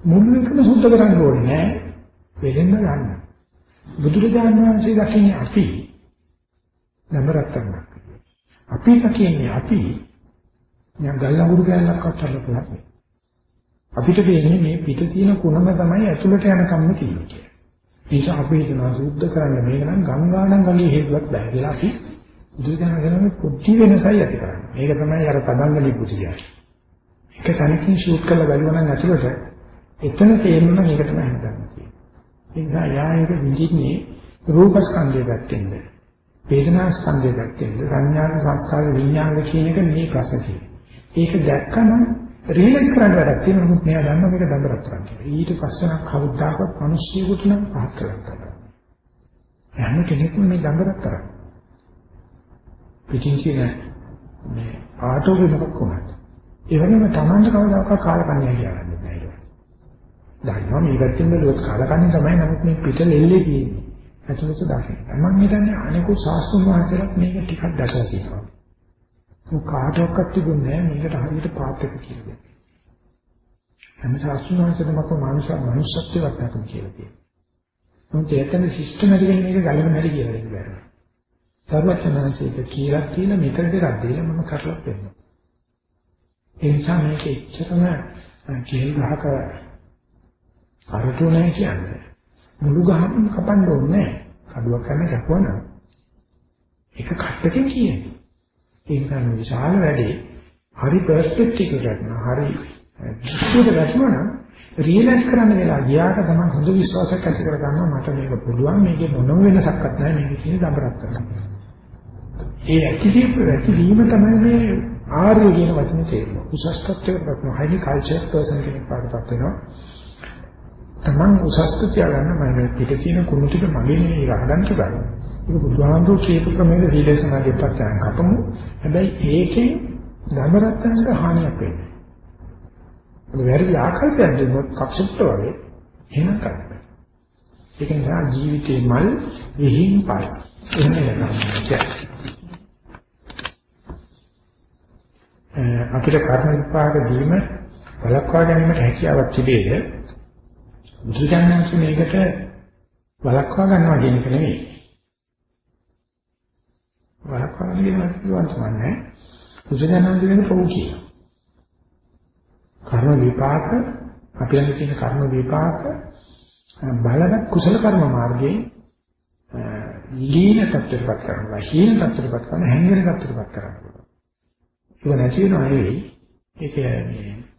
Speaker 2: මුළු එකම සුද්ධ කරන්න ඕනේ නෑ වෙලෙන්ද ගන්න. බුදුරජාණන් වහන්සේ දකින්නේ අපි නමරක් කරනවා. අපි දකින්නේ අපි නිකන් ගල්ලඟුරු කැලලක් අත්හැරලා පුළුවන්. අපිට වෙන්නේ මේ පිට තියෙන කුණම තමයි ඇතුළට යනකම්ම තියෙන්නේ. නිසා අපි හිතනවා සුද්ධ කරන්න මේක නම් ගංගානම් ගලේ හේතුවක් බෑ කියලා අපි බුදුරජාණන් වහන්සේ පොඩි වෙනසයි ඇති කරන්නේ. මේක තමයි අර පදංගලි පුතියයි. එක තැනකින් ෂූට් කරලා බලුවා නම් ඇතුළට එතන තේරෙනවා මේක තමයි හදන්න තියෙන්නේ. ඒ නිසා යායක විඳින්නේ රූප ස්කන්ධය පැත්තෙන්ද වේදනා ස්කන්ධය පැත්තෙන්ද සංඥාන සංස්කාර විඥාන කියන එක මේ ප්‍රශ්න තියෙන්නේ. ඒක දැක්කම රියලයිස් කරන්න වැඩක් තියෙනවා නමුත් මෙයා දන්නවා මේක දඬරක් කරන්නේ. ඊට පස්සේ කවදාකවත් මිනිස්සුෙකුට නම් පහත් කරලා හැම කෙනෙකුම මේ දඬරක් කරන්නේ. පිටින් කියන මේ ආටෝගේ මොකක් කොහොමද? ඒ වගේම Tamanට කවදාකවත් කාලකන්ණිය කියන්නේ නැහැ. දන්නවා මේ පැත්තෙන් බැලුවොත් කාලකන්ණිය තමයි නමුත් මේ පිට ලෙල්ලේ තියෙන්නේ. ඇතුළත දකින්න. මම හිතන්නේ අනිකුත් සාස්තුන් වහන්සේලාත් මේක ටිකක් දැකලා තියෙනවා. මොක කාටවත් තිබුණේ නැහැ මේකට හරියට පාත් එක කියලා. හැම සාස්තුන් වහන්සේටම කො මානුෂ මනුෂ්‍යත්වයක් නැතුව කියලා කියනවා. මොකද ඒකෙන් සිස්ටමැටිකලි මේක ගලන හැටි කියලා දෙන්න බැහැ. සර්වඥාන්සේක කියලා කියලා මෙතන දෙකක් දීලා මම කරලා දෙන්නවා. ඒ නිසා මේක එච්චරම කෙල් ගහක අරටු නැහැ කියන්නේ. මුළු ගහම කපන්න ඕනේ නැහැ. කඩුවක් කරන කැපුවා ඒක කට්ටකින් කියන්නේ. ඒ නිසා විශාල වැඩේ හරි පර්ස්පෙක්ටිව් එකක් නා හරි ඉතින් රැස්මන රියලයිස් කරන්න වෙලා ගියාට තමයි හොඳ විශ්වාසයක් ඇති කරගන්නවා මට මේක පුළුවන් මේකේ මොනම වෙනසක්වත් නැහැ මේක කියන දබරක් කරනවා. ඒ ඇක්ටිව් ඇක්ටිවීම තමයි මේ ආර්ය කියන වචනේ තේරෙන්නේ. උසස් තත්ත්වයකට හයිලි කල්චර් පර්සන් කෙනෙක් පාඩපත් වෙනවා. තමන් උසස් තියාගන්න මම පිට තියෙන කුණු ටික මගේ නෙවෙයි රංගන්න ගන්න. ඒක බුදුහාමුදුරු කියපු ක්‍රමයේ රිලේෂනාගේ පස්සෙන් කපමු. හැබැයි ඒකෙන් ධර්මරත්නට හානියක් වෙන්නේ. වැරදි ආකල්පයක් දෙන්නොත් කක්ෂිප්ත වගේ එහෙම කරන්න. ඒක නිසා ජීවිතේ මල් විහිං පායි. එහෙම නේද? අපිට කර්ම විපාක දීම වළක්වා ගැනීමට හැකියාවක් තිබේද? බුදුජානක මේකට වළක්වා ගන්නවා කියන එක නෙවෙයි. වළක්වා ගැනීම පුළුවන් තමයි. බුදුජානක කියන පොකී. කර්ම විපාක අපි ළඟ තියෙන කර්ම විපාක බලන කුසල කර්ම මාර්ගයේ ලීන සත්‍යපත් කරනවා. හීන සත්‍යපත් කරන හැංගෙන සත්‍යපත් කරනවා. ඒක නැති වෙනවා නෙවෙයි. ඒක මේ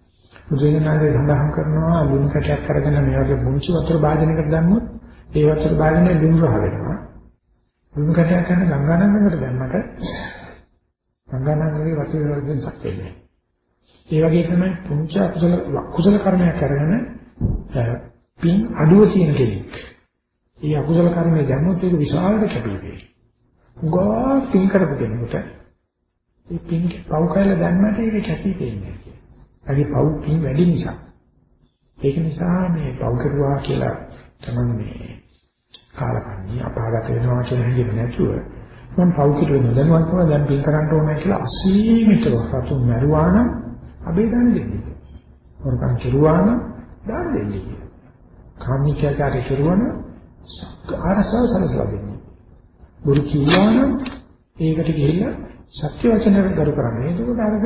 Speaker 2: බුදුරජාණන්සේ සඳහන් කරනවා ලුණු කැටයක් අරගෙන මේ වගේ මුංචි වතුර භාජනයකට දැම්මොත් ඒ වතුර භාජනයේ ලුණු රහ වෙනවා. ලුණු කැටයක් ගන්න ගංගානංගකට දැම්මට ගංගානංගගේ වතුර වලින් සක්කෙන්නේ. ඒ වගේ තමයි පුංචි අකුසල කුසල කර්මයක් කරගෙන පින් අඩුව තියෙන කෙනෙක්. ඒ අකුසල කර්මය දැම්මොත් ඒක විශාලට කැපී වෙනවා. උගා පින් කරපු කෙනෙකුට ඒ පින් පව් කයලා දැම්මට ඒක කැපී පෙනෙන්නේ. ඒකේ පව් පින් වැඩි නිසා. ඒක නිසා මේ පව් කරුවා කියලා තමයි මේ කාලකන්ණි අපාගත වෙනවා කියන හැඟීම නැතුව මම පව් කිරුවේ නොදැනුවත්ව දැන් පින් කරන්න ඕනේ කියලා අසීමිතව සතුන් මරුවා නම් අබේ දාන දෙන්නේ. වරකම් කෙරුවා නම් දාන දෙන්නේ. කාමිකයාට කෙරුවා නම් ආරසාව සලසලා දෙන්නේ. බුරු කිව්වා නම් ඒකට ගිහිල්ලා සත්‍ය වචන කරු කරන්නේ. එතකොට අරක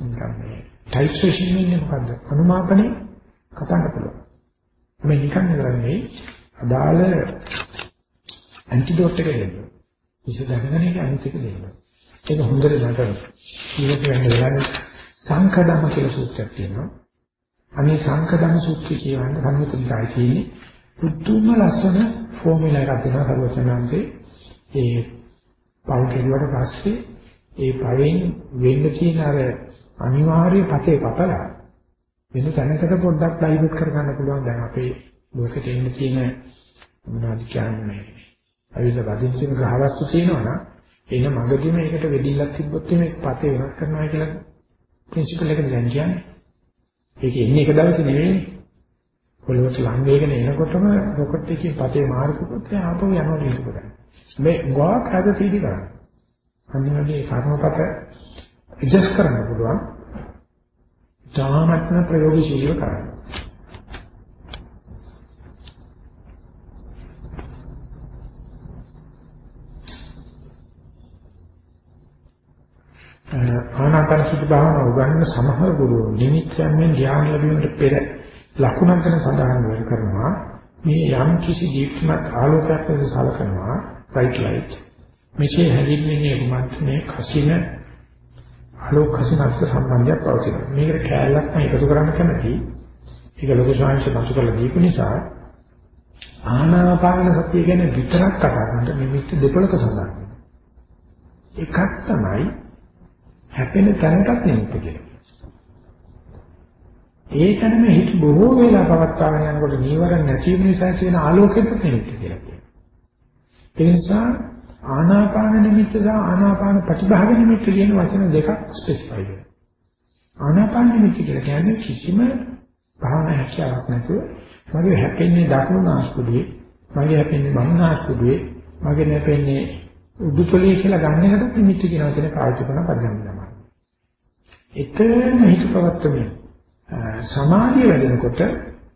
Speaker 2: නිකන් මේ ටයිට්‍රේෂන් ඉන්නේ මොකද්ද? අනුමාපනේ කතාන්න පුළුවන්. මේ නිකන් කරන්නේ අදාළ ඇන්ටිඩෝට් එක දෙන්න. විශේෂ දැනගෙන ඒක අනිත් එක දෙන්න. ඒක හොඳට නටන. ඊට වෙන වෙලාවේ සංකදම කියලා සූත්‍රයක් තියෙනවා. අනේ සංකදම සූත්‍රය කියන්නේ සංයුතනිකයි කියන්නේ පුදුම ලස්සන ෆෝමියුලා එකක් දෙනවා සර්වචනාංශේ. ඒ පව් කෙරුවට පස්සේ ඒ පවෙන් වෙන්න තියෙන අර අනිවාර්ය පතේ කපලා වෙන තැනකට පොඩ්ඩක් ඩයිවර්ට් කරගන්න පුළුවන්. දැන් අපේ ලෝකෙට එන්න තියෙන මොනවද කියන්නේ? අවිල වදින්සින ග්‍රහවස්තු තියෙනවනම් එන මගදී මේකට වෙඩිල්ලක් තිබ්බොත් මේ පතේ වෙනස් කරනවා කියලා ප්‍රින්සිපල් එක දැන් කියන්නේ? ඒක එන්නේ එක දවසේ නෙවෙයි. පොළොවට ලං වේගන එනකොටම රොකට් එකේ පතේ මාර්ගකුත් ආපහු යනවා නේද? මේ ගෝක් හද තීදි කරන්නේ. අනිවාර්යයෙන් කර්මපත ඇඩ්ජස්ට් කරන්න පුළුවන්. ධාමත්න ප්‍රයෝගශීලීව කරන්න. ආනාපාන සති භාවනාව උගන්වන සමහර ගුරුවරු නිමිත්තෙන් ධ්‍යාන ලැබීමට පෙර ලකුණක් ගැන සඳහන් කරනවා මේ යම් කිසි දීප්තිමත් ආලෝකයක් ලෙස සලකනවා bright light මෙසේ හැදින්වෙන්නේ කුමක්ද මේ කසින ආලෝක කසිනත් සම්බන්ධයක් පවතිනවා. මේකට කැලලක් මම එකතු කරන්න කැමතියි. ඒක ලොකු ශාංශ මතු කරලා දීපු නිසා ආනාපාන සතිය ගැන විතරක් කතා කරන්න නිමිත්ත දෙපළක සඳහන් එකක් තමයි හැපෙන තැනටත් නිමිත්ත කියලා. ඒ තැනම හිත බොහෝ වෙලා පවත්වාගෙන යනකොට නීවරණ නැති වෙන නිසා තියෙන ආලෝකෙත් නිමිත්ත කියලා කියනවා. ඒ නිසා ආනාපාන නිමිත්ත සහ ආනාපාන ප්‍රතිභාග නිමිත්ත කියන වචන දෙකක් ස්පෙસિෆයි වෙනවා. ආනාපාන නිමිත්ත කියලා කියන්නේ කිසිම භාවනා හැකියාවක් නැතුව මගේ හැපෙන්නේ දකුණු නාස්පුඩුවේ, මගේ හැපෙන්නේ වම් නාස්පුඩුවේ, මගේ හැපෙන්නේ උඩුතලයේ කියලා ගන්න එකට නිමිත්ත කියන වචනේ පාවිච්චි කරන පදයක් තමයි. එකම හිත පවත්තමින් සමාධිය වැඩෙනකොට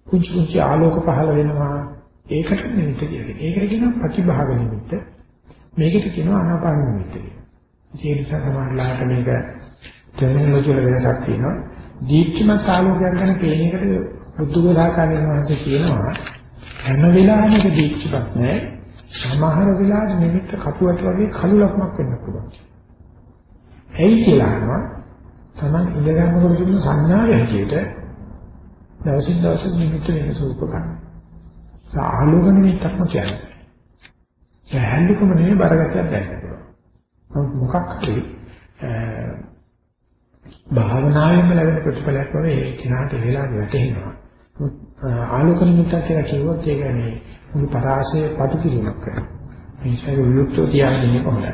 Speaker 2: කුංචි කුංචි ආලෝක පහළ වෙනවා. ඒකට නිමිත්ත කියන්නේ. ඒකට කියනවා ප්‍රතිභාග නිමිත්ත. මේකට කියනවා ආනාපාන නිමිත්ත කියලා. ඒ නිසා සමහරලාට මේක ටර්මිනොලොජි වල වෙනසක් තියෙනවා. දීප්තිමත් ආලෝකයක් ගැන කියන එකට බුද්ධඝෝසාකාරයන් වහන්සේ කියනවා හැම වෙලාවෙම දීප්තිමත් නැහැ. සමහර වෙලාවට නිමිත්ත කපුවට වගේ කළු ලක්මක් වෙන්න පුළුවන්. ඇයි කියලා අහනවා Taman ඉඳ ගන්නකොට තිබුණ සංඥාව හැටියට දවසින් දවස නිමිත්ත වෙනස උපකරන. සාහලෝක නිමිත්තක්ම කියන්නේ. සැහැල්ලුකම නෙවෙයි බරගතියක් දැනෙන්න මොකක් හරි භාවනාවෙන්ම ලැබෙන ප්‍රතිඵලයක් වගේ ඒ කෙනාට වෙලා වැටෙනවා. ආලෝක නිමිත්තක් කියලා කිව්වොත් ඒ කියන්නේ මුළු පරාසය පටු කිරීමක් කරනවා. මේ නිසා විමුක්තව තියාගන්නේ කොහොමද?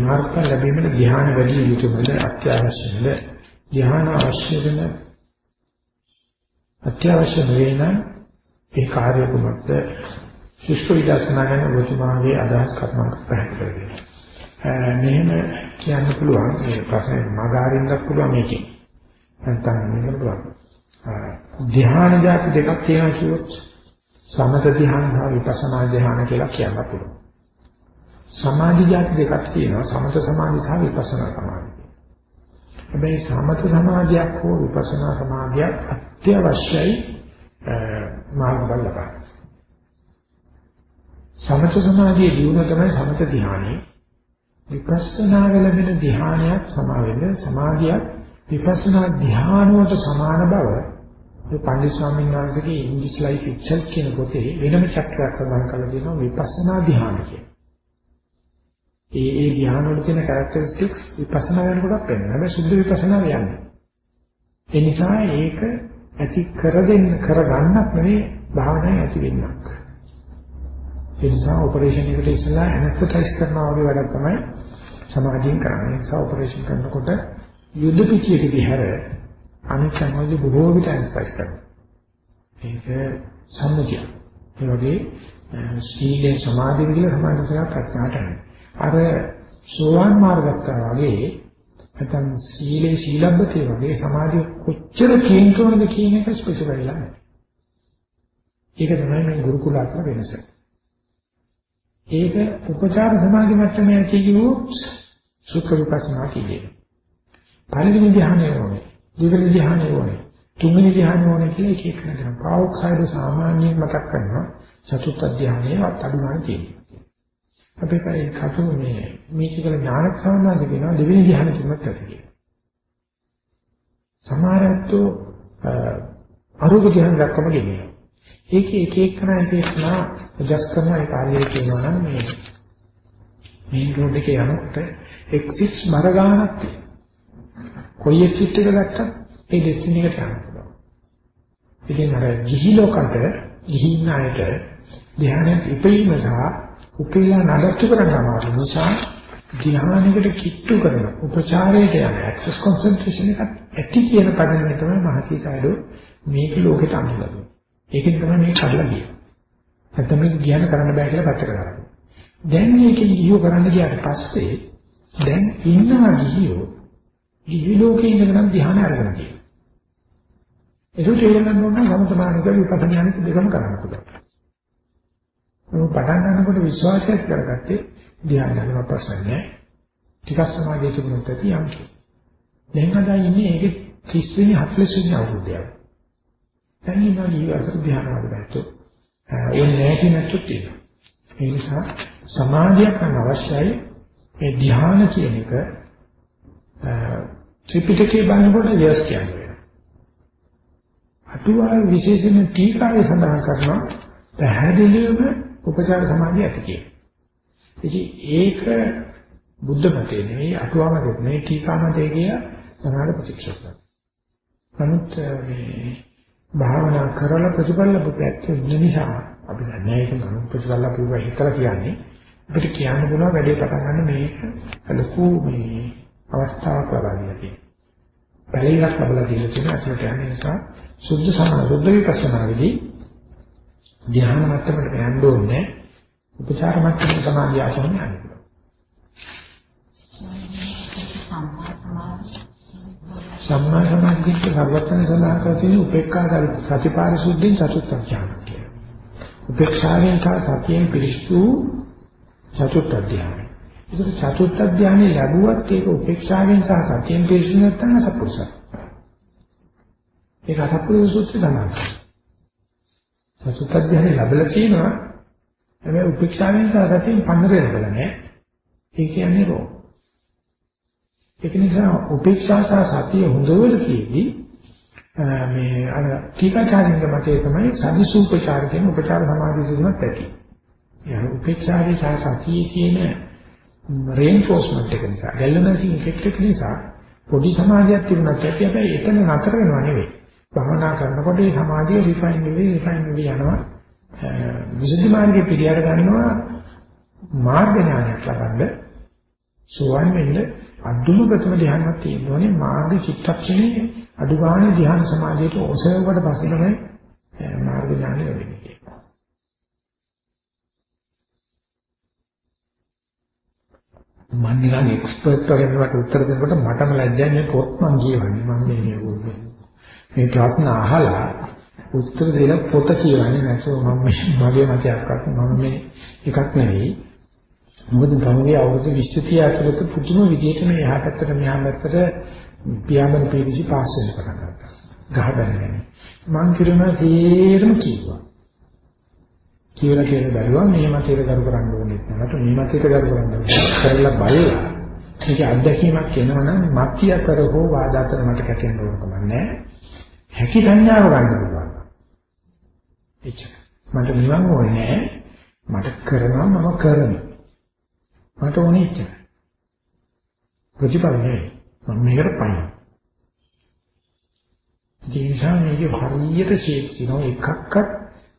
Speaker 2: මාර්ග ලැබීමේ ධ්‍යාන වැඩි යුතුමද අත්‍යවශ්‍යද? ධ්‍යාන අවශ්‍ය වෙන අත්‍යවශ්‍ය වෙන ඒ කාර්ය කුමක්ද? ශිෂ්ට විදර්ශනා ගැන ඔබතුමාගේ අදහස් කර්මයක් පැහැදිලි කරගන්න. මෙහෙම කියන්න පුළුවන් මේ ප්‍රශ්නේ මගහරින්නත් පුළුවන් මේකෙන්. නැත්නම් මේක පුළුවන්. ධ්‍යාන જાති දෙකක් තියෙනවා කිව්වොත් සමත ධ්‍යාන සහ විපස්සනා ධ්‍යාන කියලා කියන්න පුළුවන්. සමාධි જાති දෙකක් තියෙනවා සමත සමාධි සහ විපස්සනා සමාධි. හැබැයි සමත සමාධියක් හෝ විපස්සනා සමාධියක් අත්‍යවශ්‍යයි මාර්ග බල ලබන්න. සමත සමාධියේ දියුණුව තමයි සමත ධ්‍යානෙ. විපස්සනා වල වෙන ධ්‍යානයක් සමාවෙන්න සමාධියක් විපස්සනා ධ්‍යානුවට සමාන බව ඒ පණ්ඩිත ස්වාමීන් වහන්සේගේ ඉංග්‍රීසි ලයිෆ් ඉට්සෙල්ෆ් කියන පොතේ වෙනම චක්‍රයක් සඳහන් කරලා තියෙනවා විපස්සනා ධ්‍යාන කියලා. ඒ ඒ ධ්‍යාන වල තියෙන characteristics විපස්සනා වෙනකොට පෙන්වනවා. හැබැයි සුද්ධ විපස්සනා යන්නේ. ඒ නිසා ඒක ඇති කර දෙන්න කරගන්නක් නෙවෙයි භාවනාවේ ඇති වෙන්නක්. ඒ නිසා ඔපරේෂන් එකට ඉස්සලා ඇනස්තටයිස් කරනවා වගේ වැඩක් තමයි සමාධියෙන් කරන්නේ. ඒ නිසා ඔපරේෂන් කරනකොට යුද්ධ පිටියකදී හැර අනිත් සමාධිය බොහෝ විට ඇනස්තටයිස් කරනවා. ඒක සම්මුතිය. ඒ වගේ සීලේ සමාධිය කියලා සමාධිය ප්‍රඥාට අර සෝවාන් මාර්ගස්ථා වගේ නැත්නම් සීලේ සීලබ්බතේ වගේ සමාධිය කොච්චර කේන්ද්‍රවලද කියන එක ස්පෙસિෆයි වෙලා නැහැ. ඒක තමයි මේ ගුරුකුල අතර වෙනස. ඒක උපචාර සමාධි මට්ටමේ ඇති කිව්වොත් සුඛ විපස්සනා කියන්නේ. පළවෙනි ධ්‍යානය ඕනේ. දෙවෙනි ධ්‍යානය ඕනේ. තුන්වෙනි ධ්‍යානය ඕනේ කියලා එක එක කරනවා. පාවොක්සයිඩ් සාමාන්‍යයෙන් මතක් කරනවා. චතුර්ථ ධ්‍යානයේ අත්අඩුමාන තියෙනවා. අපි කයි කටු මේ මේක කියලා ඥාන සම්මාස කියනවා දෙවෙනි ධ්‍යානෙ තුනක් ඇති කියලා. සමහරවිට අරුග ධ්‍යාන දක්වම ගෙනියනවා. ඒකේ එක එකන එක එකන ඇඩ්ජස්ට් කරන ඒ කාර්යය කියනවා නම් මේ මේ රෝඩ් එකේ යනකොට එක්සිට්ස් බර ගන්නක් තියෙනවා. කොයි එක්සිට් එක ගත්තත් ඒ ඩෙස්ටිනි එකට යන්න පුළුවන්. ඉතින් අර ගිහි ලෝකන්ට ගිහි ඉන්න අයට ධ්‍යානයේ ඉපීම සහ උපේලා නඩත්තු කරන අමාරු නිසා ධ්‍යානයකට කිට්ටු කරන උපචාරයට යන ඇක්සස් කොන්සන්ට්‍රේෂන් එක ඇති කියන පදනම තමයි මහසීසයිඩෝ මේක ලෝකෙට අඳුරන්නේ. ඒකෙන් තමයි මේ කඩලා ගියේ. නැත්නම් මේක කියන්න කරන්න බෑ කියලා පැත්තකට දානවා. දැන් මේකෙන් ගියෝ කරන්න ගියාට පස්සේ දැන් ඉන්නවා ගියෝ ගිහි ලෝකේ ඉඳගෙන ධ්‍යාන අරගෙන තියෙනවා. ඒක තේරෙන්න ඕන නම් සමතමානික විපස්සනානික දෙකම කරන්න පුළුවන්. මොකද පටන් ගන්නකොට විශ්වාසයක් කරගත්තේ ධ්‍යාන ගන්න ප්‍රශ්න නෑ. ටිකක් සමාධිය තිබුණොත් ඇති යම් කි. දැන් අද ඉන්නේ ඒකේ 30 වෙනි 40 වෙනි අවුරුද්දේ. දැන් ඉන්නවා ජීවිත ධ්‍යාන වල බැලුවොත් ඒ නැති නැතුත් තියෙනවා. ඒ නිසා සමාධියක් නම් අවශ්‍යයි. ඒ ධ්‍යාන කියන එක ත්‍රිපිටකයේ බලනකොට යස් කියන්නේ. අටුවා විශේෂයෙන් ටීකාවේ සඳහන් කරනවා පැහැදිලිවම උපචාර සමාධිය ඇති කියලා. ඉතින් ඒක බුද්ධ මතේ නෙවෙයි අටුවා මතේ නෙවෙයි ටීකා මතේ කිය සමාන ප්‍රතික්ෂේප කරනවා. නමුත් මේ භාවනා කරලා ප්‍රතිඵල ලැබුපැත්ත ඉන්න නිසා අපි දන්නේ ඒක නම් ප්‍රතිඵල ලැබුවා හිතලා කියන්නේ අපිට කියන්න පුළුවන් වැඩේ පටන් ගන්න මේක ලොකු මේ අවස්ථාවක් ලබා දීලා තියෙනවා. පැලිලක් ලබලා දීලා තියෙන අසලට යන නිසා සුද්ධ සමාන සුද්ධ විපස්සනාවේදී ධ්‍යාන මට්ටමට යන්න ඕනේ උපචාර මට්ටමට සමාධිය ආසන්න යන්න පුළුවන්. සම්මා සමාධියට සර්වඥ සඳහන් කර තියෙන උපේක්ඛා සතිපාරිශුද්ධින් චතුත්ථ ඥාන කියලා. උපේක්ෂාවෙන් සහ සතියෙන් පිරිසු චතුත්ථ ඥාන. ඒක චතුත්ථ ඥානෙ ලැබුවත් ඒක උපේක්ෂාවෙන් සහ සතියෙන් පිරිසු නැත්නම් සප්පුරුසක්. ඒක සප්පුරුස සූත්‍රය තමයි. චතුත්ථ ඥානෙ ලැබලා තියෙනවා හැබැයි උපේක්ෂාවෙන් සහ සතියෙන් පන්නරේ ලැබලා නැහැ. ඒ කියන්නේ රෝ. ඒක නිසා උපේක්ෂා සහ සතිය හොඳට කියෙදි මේ අර ටීකාචාරින්ගේ මතය තමයි සදිසූපචාර කියන උපචාර සමාධිය සිදුනත් ඇති. ඒ උපේක්ෂාවේ සහ සතියේ කියන රේන්ෆෝස්මන්ට් එක නිසා ගැලනසින් ඉෆෙක්ට් එක නිසා පොඩි සමාධියක් තිබුණත් ඇති හැබැයි එතන නතර වෙනව නෙවෙයි. භවනා කරනකොට මේ සමාධිය රිෆයින් වෙවි රිෆයින් වෙවි යනවා. විසුද්ධි මාර්ගයේ පිළියර ගන්නවා මාර්ග ඥානයක් ලබන්න සෝවන් වෙන්න අදුම ප්‍රථම ධ්‍යානයක් තියෙනෝනේ මාර්ග චිත්තක්ෂණේ අදුගාණ ධ්‍යාන සමාධියට ඔසවකට පස්සේ තමයි මාර්ග ඥානය ලැබෙන්නේ. මම නිකන් එක්ස්පර්ට් වගේකට උත්තර දෙනකොට මටම ලැජ්ජයි මේ පොත් මං කියවන්නේ මම මේ මේ ප්‍රශ්න අහලා උත්තර දෙන පොත කියවන්නේ නැසෝ මම මගේ මතයක්වත් මම මේ එකක් නෙවෙයි මොකද ගමගේ අවුරුදු 20 ඇතුළත පුදුම විදිහට මේ එහා පැත්තට මෙහා පැත්තට පියාඹන පිළිසි පාස් වෙන පටන් ගත්තා. ගහ බැලගෙන. මං කියනවා තේරම කිව්වා. කියලා කියලා බැලුවා මේ මතයට කරු කරන්න ඕනේ නැත්නම් මේ මතයට කරු කරන්න කරලා බලලා ඒක අත්දැකීමක් වෙනවනම් මත්ය කර හෝ වාදාතර මට කැටෙන්න ඕන කම නැහැ. හැකි සංඥාව ගන්න පුළුවන්. එච්චර. මට නිවන් ඕනේ නැහැ. මට කරනවා මම කරනවා. මට ඕනේ එච්චර. ප්‍රතිඵල නෙවෙයි. මම මේකට පයින්. ඒ නිසා මේක හරියට ශේක්ෂිනෝ එකක්වත්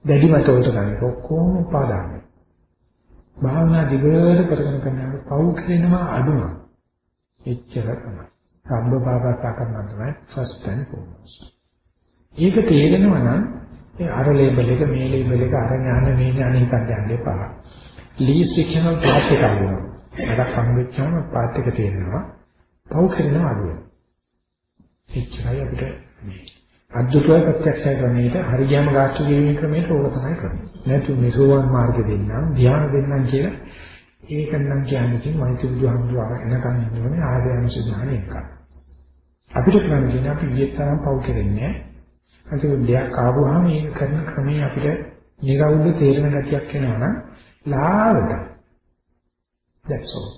Speaker 2: දැඩි මතවලට ගන්න. ඔක්කොම උපාදාන. භාවනා දිගට කරගෙන කරනකොට පව් කියනවා අඩුනවා. එච්චර තමයි. සම්බ පාපතා කරනවා තමයි first and foremost. ඒක තේරෙනවා නම් ඒ අර ලේබල් එක මේ ලේබල් එක අර ඥාන මේ ඥාන එකක් ගන්න එපා. ලීස් ෆික්ෂනල් පාත් එක අල්ලනවා. වැඩක් හම්බෙච්චාම පාත් එක තේරෙනවා. පව් කරනවා අඩුවෙනවා. එච්චරයි අපිට මේ අද්දුතය ප්‍රත්‍යක්ෂය ක්‍රමයට හරියම ගාස්තු ගෙවීම ක්‍රමයට ඕක තමයි කරන්නේ. නැතු මෙසෝවන් මාර්ග දෙන්නම් ධ්‍යාන දෙන්නම් කියලා ඒක නම් කියන්නේ ඉතින් මෛත්‍රී බුදුහාමුදුරුවෝ එනකන් ඉන්නෝනේ ආර්යයන්ස ඥාන එකක්. අපිට කරන්න තියෙන අපි ඊයේ තරම් පව් කරන්නේ නැහැ. ඒක දෙයක් ආවොහම මේක කරන ක්‍රමයේ අපිට නිරවුල්ව තේරෙන ගතියක් එනවා නම් ලාවට that's all.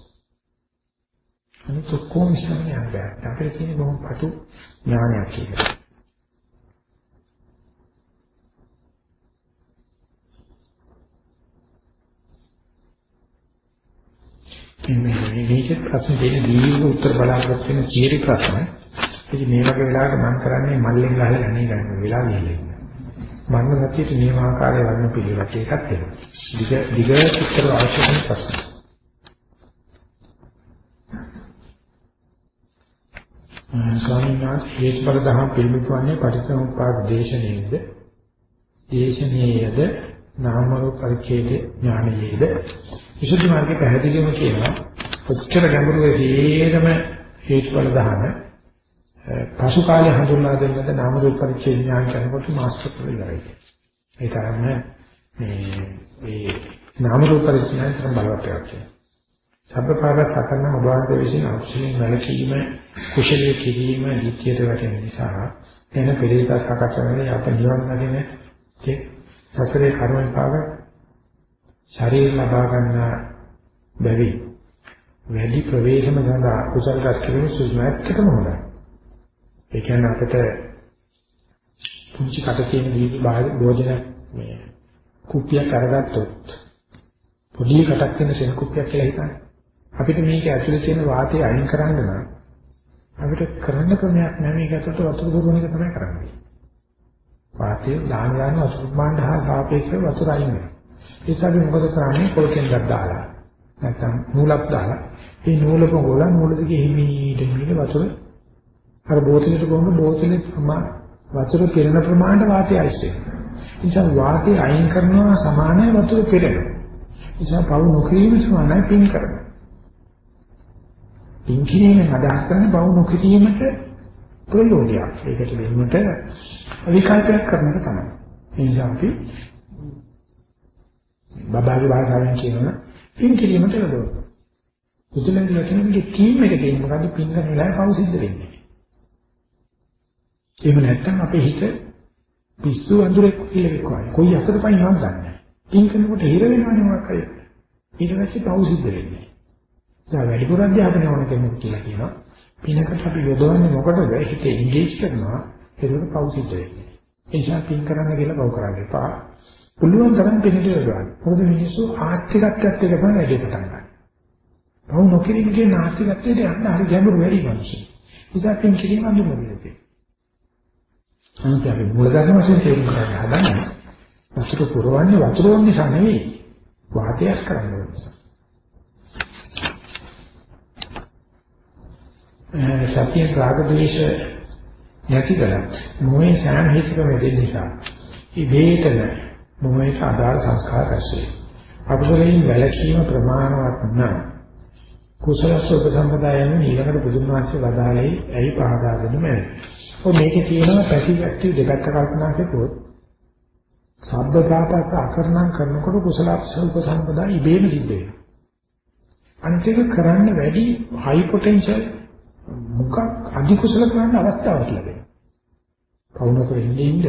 Speaker 2: අනිත් ඔක්කොම ඉස්සරහට යන්න බෑ. අපිට තියෙන බොහොම පටු ඥානයක් කියලා. මේ මේක ප්‍රශ්න දෙන දීර්ඝ උත්තර බලාපොරොත්තු වෙන කීරි ප්‍රශ්න. ඉතින් මේ වගේ වෙලාවක මම කරන්නේ මල්ලෙන් ගහලා යන්නේ ගන්න වෙලාව නෙලෙන්න. මන්න සතියේ නියම ආකාරය වන්න පිළිවෙලක් එකක් තියෙනවා. දිග දිග උත්තර අවශ්‍ය වෙන ප්‍රශ්න. ස්වාමීන් වහන්සේ හේතුඵල දහම් පිළිබඳවන්නේ පටිච්චසමුප්පාද දේශනයේද දේශනයේද නාම රූප පරිච්ඡේද ඥානයේද විසුද්ධි මාර්ගයේ පැහැදිලිවම කියනවා කොච්චර ගැඹුරු වේදම හේතුඵල දහම පසු කාලේ හඳුන්වා දෙන්නද නාම රූප පරිච්ඡේද ඥාන කරනකොට මාස්ටර් කරලා ඒ තරම්ම මේ මේ නාම රූප පරිච්ඡේදයන් තරම් බලවත් එකක් කියනවා. සබ්බපාද සකරන ඔබවන්ත විසින් අවශ්‍යම මැලකීම කුශලයේ කිරීම නිත්‍යයට වැටෙන නිසා එන පෙරේත සකච්ඡාවේ අප නිවන් දකින සසරේ කර්ම විපාක ශරීර ලබා ගන්න බැරි වැඩි ප්‍රවේශම සඳහා කුසල රැස් කිරීම සුදුසුමැත්තකම හොඳයි. ඒ කියන්නේ අපිට පුංචි කට තියෙන දීවි භෝජන මේ කුප්පියක් අරගත්තොත් පොඩි කටක් තියෙන සෙල් කුප්පියක් කියලා හිතන්න. අපිට මේක ඇතුලේ තියෙන වාතය අයින් කරන්න නම් අපිට කරන්න ක්‍රමයක් නැහැ මේක ඇතුලට වතුර දුරන එක තමයි කරන්නේ. වාතය දාන දාන වතුර මාණ්ඩ හා සාපේක්ෂව වතුර අයින් වෙනවා. ඒසාවේ මොකද කරන්නේ පොල්කෙන් ගක් දාලා නැත්නම් නූලක් දාලා මේ නූල පොගොල නූල දිගේ හිමීට හිමීට වතුර අර බෝතලෙට ගොන්න බෝතලෙ ප්‍රමා වතුර පිරෙන ප්‍රමාණයට වාතය අයිස් වෙනවා. නිසා වාතය අයින් කරනවා සමානයි වතුර පිරෙනවා. නිසා පව නොකිරීම සමානයි පින් කරනවා. පින් කිරීමෙන් අදහස් කරන්නේ පව නොකිරීමට ප්‍රයෝගයක්. ඒකට වෙන්නට විකල්පයක් කරනක තමයි. ඒ නිසා අපි බබාගේ භාෂාවෙන් කියනවා පින් කිරීමට යොදවනවා. බුදුලන්ගේ කෙනෙකුගේ ටීම් එක තියෙන මොකද්ද පින් කරන වෙලාවේ පව සිද්ධ වෙන්නේ. එහෙම නැත්නම් අපේ හිත පිස්සු අඳුරෙක් කියලා වගේ. කොයි අතට පයින්නවද දන්නේ නැහැ. පින් කරනකොට හිර වෙනවනේ මොකක් හරි. ඊට පස්සේ පව සිද්ධ වෙන්නේ. දැන් වැඩිපුර අධ්‍යාපනය ඕන කෙනෙක් කියලා කියනවා. පිනකට අපි යොදවන්නේ මොකටද? හිතේ එන්ගේජ් කරනවා. ඒක පව් සිද්ධ වෙන්නේ. ඒ නිසා පින් කරන්න කියලා පව් කරන්න එපා. පුළුවන් තරම් පිනට යොදවන්න. මොකද මිනිස්සු ආස්තිකත්වයට එක තමයි වැඩි පටන් ගන්න. පව් නොකිරීමේ නාස්තිකත්වයට යන්න හරි ගැඹුරු වැඩි මිනිස්සු. නිසා පින් කිරීම අඳුරන්නේ. අනිත් අපි මූලධර්ම වශයෙන් තේරුම් ගන්න හදන්නේ වතුර පුරවන්නේ වතුර නිසා නෙවෙයි වාතයස් කරන්න නිසා. සතිය රාග ද්වේෂ නැති කරත් මොහේ සෑම හිතකම දෙන්න නිසා ඉබේතන මොහේට අදාළ සංස්කාර රැස්වේ. අකුසලයෙන් වැළකීම ප්‍රමාණවත් නම් කුසල සෝපසම්පදායන නිවනට බුදුන් වහන්සේ වදාළේ ඇයි පහදා දෙන්නේ මම. ඔය මේකේ තියෙනවා පැසිව් දෙකක් කල්පනා කරපුවොත් සබ්බ ප්‍රාපක අකරණම් කරනකොට කුසල සෝපසම්පදා ඉබේම සිද්ධ වෙනවා. අනිත් එක කරන්න වැඩි හයි පොටෙන්ෂල් මොකක් අධිකුසල කරන්න අවස්ථාවක් ලැබෙනවා. කවුනකර ඉන්නේ ඉඳ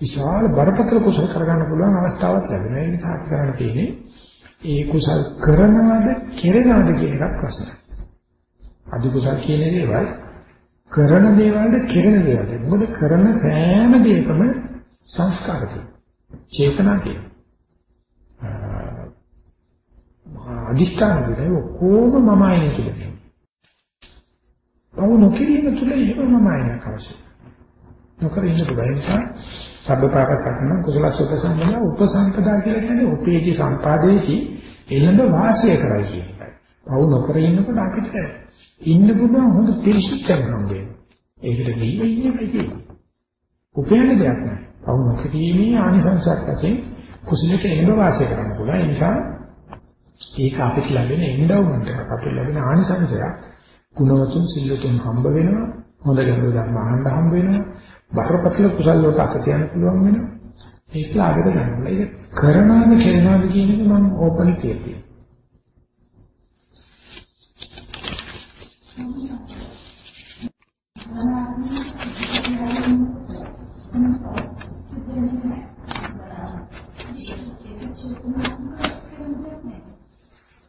Speaker 2: විශාල බරපතල කුසල කරගන්න පුළුවන් අවස්ථාවක් ලැබෙනවා. ඒ නිසා අපි කරන්න තියෙන්නේ ඒ කුසල් කරනවද කෙරෙනවද කියන එක ප්‍රශ්නයක්. අධිකුසල කියන දේවල් කරන දේවල්ද කෙරෙන දේවල්ද? මොකද කරන සෑම දෙයකම සංස්කාර තියෙනවා. චේතනා තියෙනවා. අදිෂ්ඨාන දෙන්නේ ඔක්කොම මම ආයේ කියලා. පව නොකිරීම තුළ එහෙමම මායයක් අවශ්‍යයි. නොකර ඉන්න පුළුවන් නිසා සබ්බපාක කරන කුසල සුපසම්මන උපසම්පදා කියලා කියන්නේ උපේජි සම්පාදේති එළඹ වාසය කරයි කියන එකයි. පව නොකර ඉන්නකොට අපිට ඉන්න පුළුවන් හොඳ පිරිසිදුකම් හම්බෙන්නේ. ඒකට ගිහින් ඉන්නේ කියන්නේ. උපේන දෙයක් නෑ. පව නොකිරීමේ ආනිසංසයක් වශයෙන් කුසලයට එළඹ වාසය කරන්න පුළුවන්. ඒ නිසා ඒක අපිට ලැබෙන එන්ඩවුමන්ට් එකක් අපිට ලැබෙන ආනිසංසයක්. ගුණවතුන් සිල්වතුන් හම්බ වෙනවා හොඳ ගැඹුරු ධර්ම අහන්න හම්බ වෙනවා බරපතල කුසල් වලට අත තියන්න පුළුවන් වෙනවා ඒක ආගත ගන්නවා ඒක කරනවාද කරනවාද කියන එක මම ඕපන් කියතියි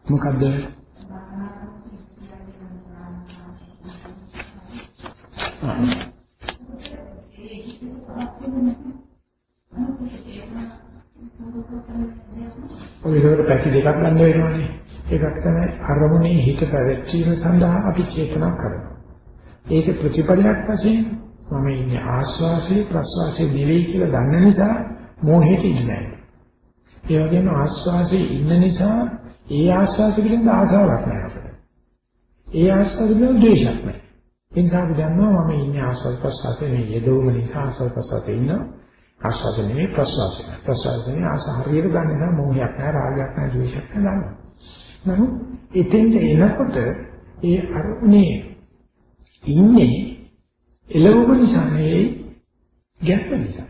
Speaker 2: මොකද්ද ඔය ඒකට පැති දෙකක් ගන්න වෙනවානේ. එකක් තමයි අරමුණේ හිත පැවැත්වීම සඳහා අපි චේතනා කරනවා. ඒක ප්‍රතිපලයක් වශයෙන් මම ඉන්නේ ආස්වාසේ ප්‍රස්වාසේ නෙවෙයි කියලා දන්න නිසා මෝහෙට ඉන්නේ ඒ වගේම ආස්වාසේ ඉන්න නිසා ඒ ආස්වාස පිළිබඳ ආසාවක් නැහැ අපිට. ඒ ආස්වාස පිළිබඳ ද්වේෂයක් නැහැ. ඒ නිසා අපි දන්නවා මම ඉන්නේ ආස්වාද ප්‍රසආසයේ මේ යෙදවීම නිසා ආස්වාද ප්‍රසආසයේ ඉන්න ආස්වාද නෙමෙයි ප්‍රසආසය. ප්‍රසආසයේ ආස හරියට ගන්න නම් මොහයක් නැහැ රාගයක් නැහැ ද්වේෂයක් නැහැ දන්නවා. නමුත් එතෙන්ට එනකොට ඒ අරුණේ ඉන්නේ එළවුම නිසා නෙවෙයි ගැස්ම නිසා.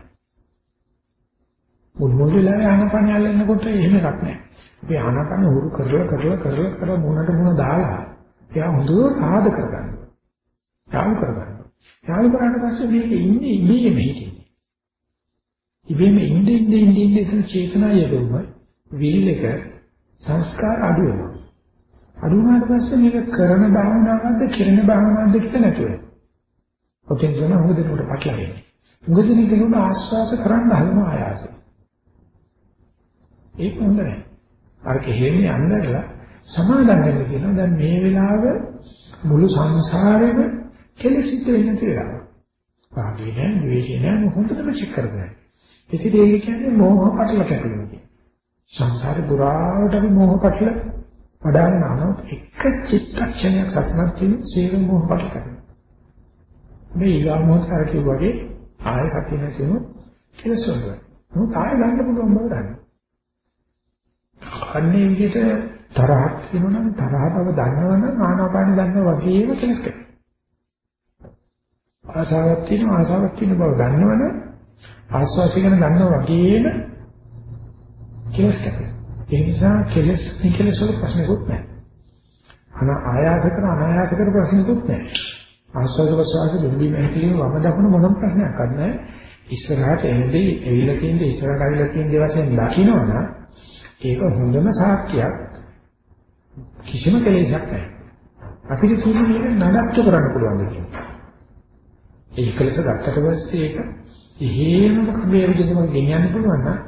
Speaker 2: මුල් මුල් වෙලාවේ ආනපන යල්ලනකොට එහෙම එකක් නැහැ. අපි ආනපන හුරු කරලා කරලා කරලා කරලා මොනට මොන දාලා එයා හොඳට ආද කරගන්නවා. යාළු කරගන්නවා. යාළු කරාට පස්සේ මේක ඉන්නේ ඉබේම හිටින්නේ. ඉබේම ඉන්නේ ඉන්නේ ඉන්නේ ඉන්නේ එතන චේතනා යදුම විල් එක සංස්කාර අඩු වෙනවා. අඩු වුණාට පස්සේ මේක කරන භාවනාවක්ද කිරණ භාවනාවක්ද කියලා නැතුව. ඔතෙන් යන හොදේට පටලවෙන්නේ. මුගදිනේ කියන ආස්වාස කරන්න හදන ආයාසය. ඒක හොඳ නැහැ. අර කෙහෙන්නේ යන්නදලා සමාදම් වෙන්න කියනවා. දැන් මේ වෙලාව මුළු සංසාරෙම කෙලෙසිත වෙන තියලා. රාගේ නෑ, ද්වේෂේ නෑ හොඳටම චෙක් කරගන්න. ඒකද ඒක කියන්නේ මෝහ පටල කැපෙනවා කියන්නේ. සංසාරේ පුරාවට අපි මෝහ පටල වඩාගෙන ආනොත් එක චිත්තක්ෂණයක් සතුටක් තියෙන සේව මෝහ පටල කරනවා. මේ ඊගා මොහොතර කිව්වාගේ ආය සතිය නැසෙනු කෙලස් වල. මොකද ආය ගන්න පුළුවන් බව දන්න. අන්නේ විදිහට තරහක් වෙනවනම් තරහ බව දන්නවනම් ආනාපාන දන්නවා වගේම කෙලස් කරනවා. ආසාවක් තියෙනවා ආසාවක් තියෙන බව දන්නවනේ ආස්වාසය ගැන දන්නවා වගේම කෙලස් කැපෙනවා ඒ නිසා කෙලස් නිකලස් වල ප්‍රශ්නකුත් නැහැ. අන ආයාස කරන අනායාස කරන ප්‍රශ්නකුත් නැහැ. ආස්වාද ප්‍රසආස දෙවි මහතිලිය වම දකුණ මොනම ප්‍රශ්නයක් නැහැ. ඉස්සරහට එන්නේ එවිලා තියෙන ඉස්සරහට අවිලා තියෙන දේ වශයෙන් දකින්නවනම් ඒක හොඳම සාක්ෂියක් කිසිම කෙලෙසක් නැහැ. අපිට කියන්නේ මේක නඩත්තු කරන්න පුළුවන් දෙයක්. ඒ කෙලෙස ගත්තට පස්සේ ඒක එහෙම කමේ විදිහටම ගෙනියන්න පුළුවන් නම්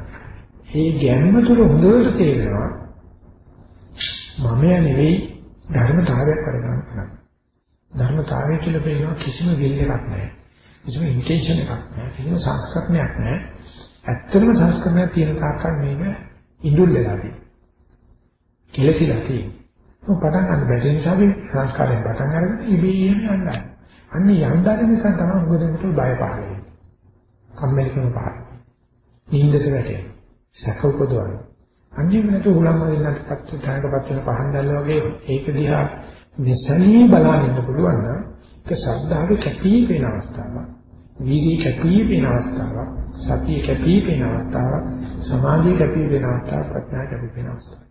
Speaker 2: ඒ ගැනීම තුළ හොඳට තේරෙනවා මම නෙවෙයි ධර්මතාවයක් කරගන්න පුළුවන්. ධර්මතාවය තුළ පේනවා කිසිම විල් එකක් නැහැ. කිසිම ඉන්ටෙන්ෂන් එකක් නැහැ. කිසිම සංස්කරණයක් නැහැ. ඇත්තටම සංස්කරණයක් තියෙන තාක්කල් මේක ඉඳුල් වෙලා තියෙනවා. කෙලසිලා තියෙනවා. ඔය පටන් ගන්න බැරි නිසා අපි සංස්කාරයෙන් පටන් අරගෙන ඉබේම යනවා. අන්න යන්දාට නිසා තමයි උගදෙකට බය පහළ වෙන්නේ. කම්මැලිකම පහළ. නින්දට වැටෙන. සැක උපදවන. අන්නේ වෙනට උලම් වෙන්නත් පත් තැනකපත් වෙන පහන් දැල්ල වගේ ඒක දිහා නිසලී බලන්න ඉන්න පුළුවන් නම් ඒක ශ්‍රද්ධාවේ කැපී පෙනෙන අවස්ථාවක්. වීර්යය කැපී පෙනෙන අවස්ථාවක්. සතිය කැපී පෙනෙන අවස්ථාවක්. සමාධිය කැපී පෙනෙන අවස්ථාවක්. ප්‍රඥා කැපී පෙනෙන අවස්ථාවක්.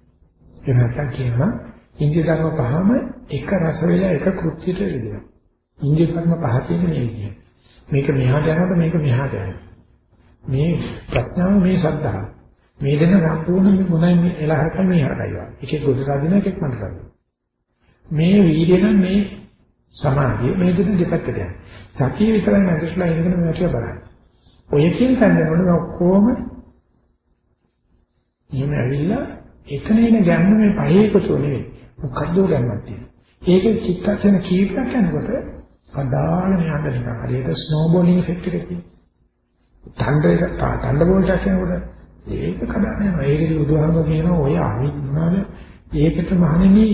Speaker 2: ඒ නැත්තම් කියනවා ඉන්දිය ධර්ම පහම එක රස වෙලා එක කෘත්‍යයට යෙදෙනවා. ඉන්දිය ධර්ම පහ තියෙන මේ විදිය. මේක මෙහාට යනකොට මේක මෙහාට යනවා. මේ ප්‍රඥාව මේ ශ්‍රද්ධාව. මේ දෙන සම්පූර්ණ මොනයි මේ එලහරක මේ හරකයි. එකේ ගොඩ සාදින එකක් මනසක්. මේ වීර්ය නම් මේ සමාධිය මේ දෙක දෙපැත්තට යනවා. සතිය විතරයි නැතිලා ඉඳගෙන මේක බලන්න. ඔය කියන තැනවල ඔක්කොම එහෙම ඇවිල්ලා එතන එන ගැම්ම මේ පහේ එකතු නෙවෙයි. මොකද්ද ගැම්මක් තියෙන්නේ. ඒක චිත්තක්ෂණ කීපයක් යනකොට කඩාගෙන යන්න නිකන් හරියට ස්නෝබෝලින් ඉෆෙක්ට් එකක් තියෙනවා. තණ්ඩ එක තණ්ඩ බෝල්ටක් යනකොට ඒක කඩාගෙන යනවා. ඒකේ බුදුහාමුදුරුවෝ කියනවා ඔය අවිඥාන ඒකට මහණෙනි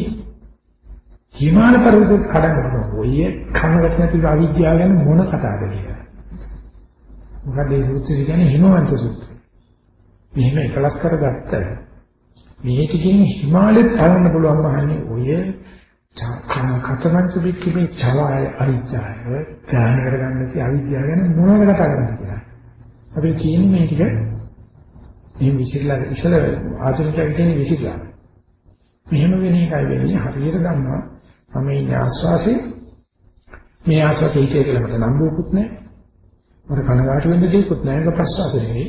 Speaker 2: හිමාල පර්වතෙත් කඩන්න පුළුවන්. ඔය කනකට නැති අවිද්‍යාව ගැන මොන කතාවද කියලා. මොකද මේ සූත්‍රය කියන්නේ හිමවන්ත සූත්‍රය. මෙහෙම එකලස් කරගත්ත මේක කියන්නේ හිමාලෙත් තවන්න පුළුවන් මහන්නේ ඔය කතරංච වික්කේ චලය අවිද්‍යාව ඥාන කරගන්න තියෙ අවිද්‍යාව ගැන මොනවද කතා කරන්නේ කියලා. අපි කියන්නේ මේ ටික මේ විසිරලා ඉතල ආධුනිකයන් කියන්නේ විසිරලා. මෙහෙම වෙන එකයි වෙන්නේ හරියට ගන්නවා මම ඉන්නේ ආස්වාසේ මේ ආස්වාසේ හිතේ කියලා මට නම්බුකුත් නැහැ. මට කනගාටු වෙන්න දෙයක්වත් නැහැ. ඒක ප්‍රසවාස නෙවෙයි,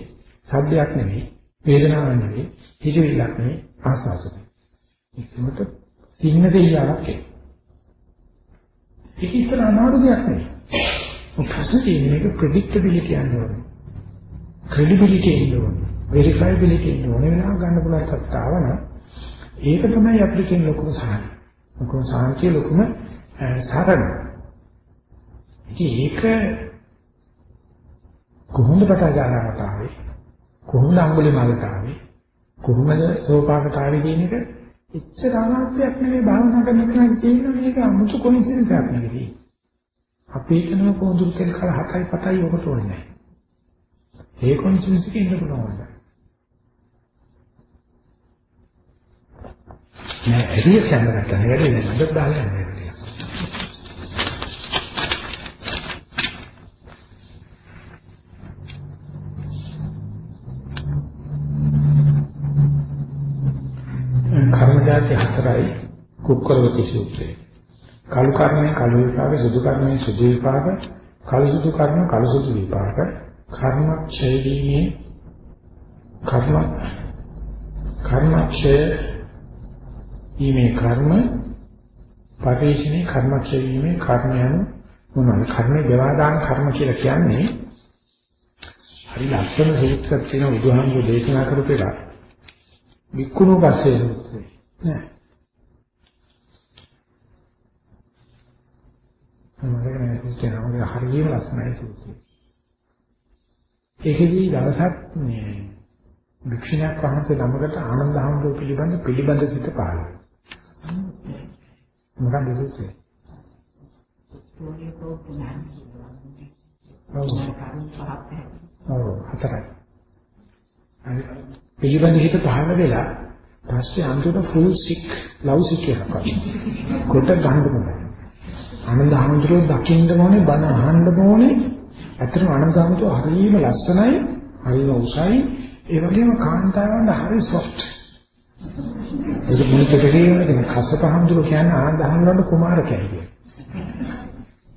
Speaker 2: සද්දයක් නෙවෙයි, වේදනාවක් නෙවෙයි, හිතවිල්ලක් නෙවෙයි, ආස්වාසයක්. ඒකට තින්න දෙයියක් ඒ. ඒක ඉතන අමාරු දෙයක් නෙවෙයි. ප්‍රශ්නේ තියෙන්නේ මේක ප්‍රෙඩික්ටබිලිටි යනවා. ක්‍රෙඩිබිලිටි එනවා. වෙරිෆයබිලිටි එනවා. වෙනවා ගන්න පුළුවන් සත්‍යාව නම් ඒක තමයි අපිට කියන ලොකුම සාහනය. ලොකුම සාහනකේ ලොකුම සාරණ. ඉතින් ඒක කොහොමද පටාජානකට ආවේ? කොහොමද අඟුලි මාලට ආවේ? කොහොමද සෝපාකට ආවේ කියන එක එච්චර අනාත්මයක් නෙවෙයි භාවනා කරන කෙනාට තියෙන මේක අමුතු කොනිසිරන්ස් එකක් නෙවෙයි. අපේ කෙනා පොඳුරු තෙල් කල හතයි පතයි ඔකට ඕනේ. ඒ කොනිසිරන්ස් එකේ ඉන්න පුළුවන්. නෑ එළිය සම්බන්ධ කරගෙන වැඩි නේද දාලා යන්නේ. කර්මජාති හතරයි කුක්කරවති සූත්‍රය. කලු කර්මයේ කලු විපාක, සුදු කර්මයේ සුදු විපාක, කලු සුදු කර්ම කලු සුදු විපාක, කර්ම ඡේදීමේ කර්ම කර්ම ඡේ ඊමේ කර්ම පරිශීනේ කර්ම ඡේදීමේ කර්ම යන මොනවාද? කර්මේ දේවා දාන කර්ම කියලා කියන්නේ හරි ලස්සන සූත්‍රයක් තියෙන බුදුහාමුදුරේ දේශනා කරපු එක. වික්කුණු පස්සේ. නෑ. කියන්නේ සූත්‍රය නම හරියම ලස්සනයි සූත්‍රය. ඒකෙදී දවසක් මේ වික්ෂණයක් වහන්සේ ළමකට ආනන්ද හාමුදුරුවෝ පිළිබඳ පිළිබඳ සිට පාන. මොකක්ද සූත්‍රය? ඔව් හතරයි. පිළිබඳ හිත පහළ වෙලා පස්සේ අන්තිමට ෆුල් සික් ලව් සික් එකක් කොට ගන්න බෑ. ආනන්ද හැමදෙරෝ දකින්න ඕනේ බන අහන්න ඕනේ. ඇත්තටම ආනන්ද හැමදෙරෝ හරියම ලස්සනයි, හරියම උසයි, ඒ වගේම කාන්තාවන් හරිය සොෆ්ට්. ඒක මොනිට කියන්නේ කසප හැමදෙරෝ කියන්නේ ආනන්ද හැමදෙරෝ කුමාර කැයිය.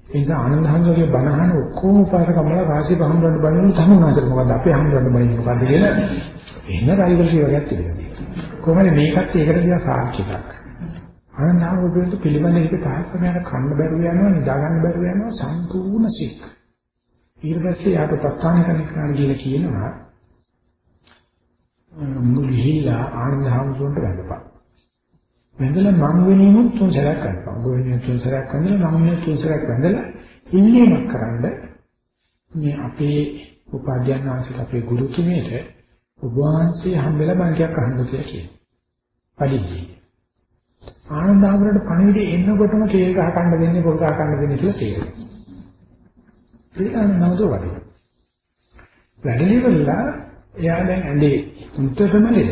Speaker 2: ඒ නිසා ආනන්ද හැමදෙරෝගේ බන අහන ඔක්කොම පාර කමලා රාජි බහම්බරන්න බලන තමයි නැසර මොකද අපේ හැමදෙරෝට බලින්නේ මොකද්ද කියලා එහෙම රයිවල්සි වගේක් තිබෙනවා. කොහොමද මේකත් ඒකට දිහා සාක්ෂියක්. ආනන්දාවුරුන්ට පිළිබඳ එක තාක්ෂණයට කන්න බැරුව යනවා නිදා ගන්න බැරුව යනවා සම්පූර්ණ සික්. ඊට පස්සේ යාට ප්‍රස්ථාන කරන කෙනාට කියලා කියනවා මුලිහිලා ආනන්දාවුරුන්ට වැඳපන්. වැඳලා මම වෙනිනුත් තුන් සැරයක් කරනවා. ඔබ වෙනිනුත් තුන් සැරයක් කරනවා මම වෙනිනුත් තුන් සැරයක් වැඳලා ඉල්ලීමක් කරන්න මේ අපේ උපාධ්‍යයන් වහන්සේට අපේ ගුරු කෙනෙක් ඔබ වහන්සේ හම්බෙලා බණක් අහන්න කියලා කියනවා. පරිදි. ආනන්දාවරට පණිවිඩය එන්නකොටම කේල් ගහ ගන්න දෙන්නේ පොල් ගහ ගන්න දෙන්නේ කියලා තේරෙනවා. ඒක නවතෝ වගේ. වැඩලිවලා එයා දැන් ඇඳේ උත්තරම නේද?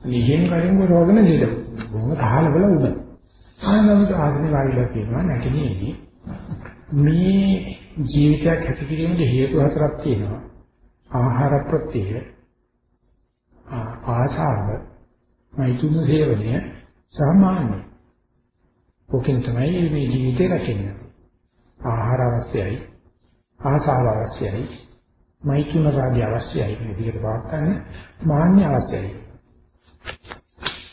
Speaker 2: නිහින් කරින් රෝගන නේද? බොහොම තාලවල උඩ. ආනන්දට ආසනේ වාඩිලා කියනවා නැකෙන්නේ මේ ජීවිතයක් ඇති කිරීමේ හේතු හතරක් තියෙනවා. ආහාර ප්‍රත්‍යය ආශාව මෛතුන සේවනය සාමාන්‍ය. ඔකෙන් තමයි මේ ජීවිතේ රැකෙන්නේ. ආහාර අවශ්‍යයි. ආශාව අවශ්‍යයි. මෛතුන රාගය අවශ්‍යයි. මේ විදිහට වාක්කන්නේ මාන්‍ය අවශ්‍යයි.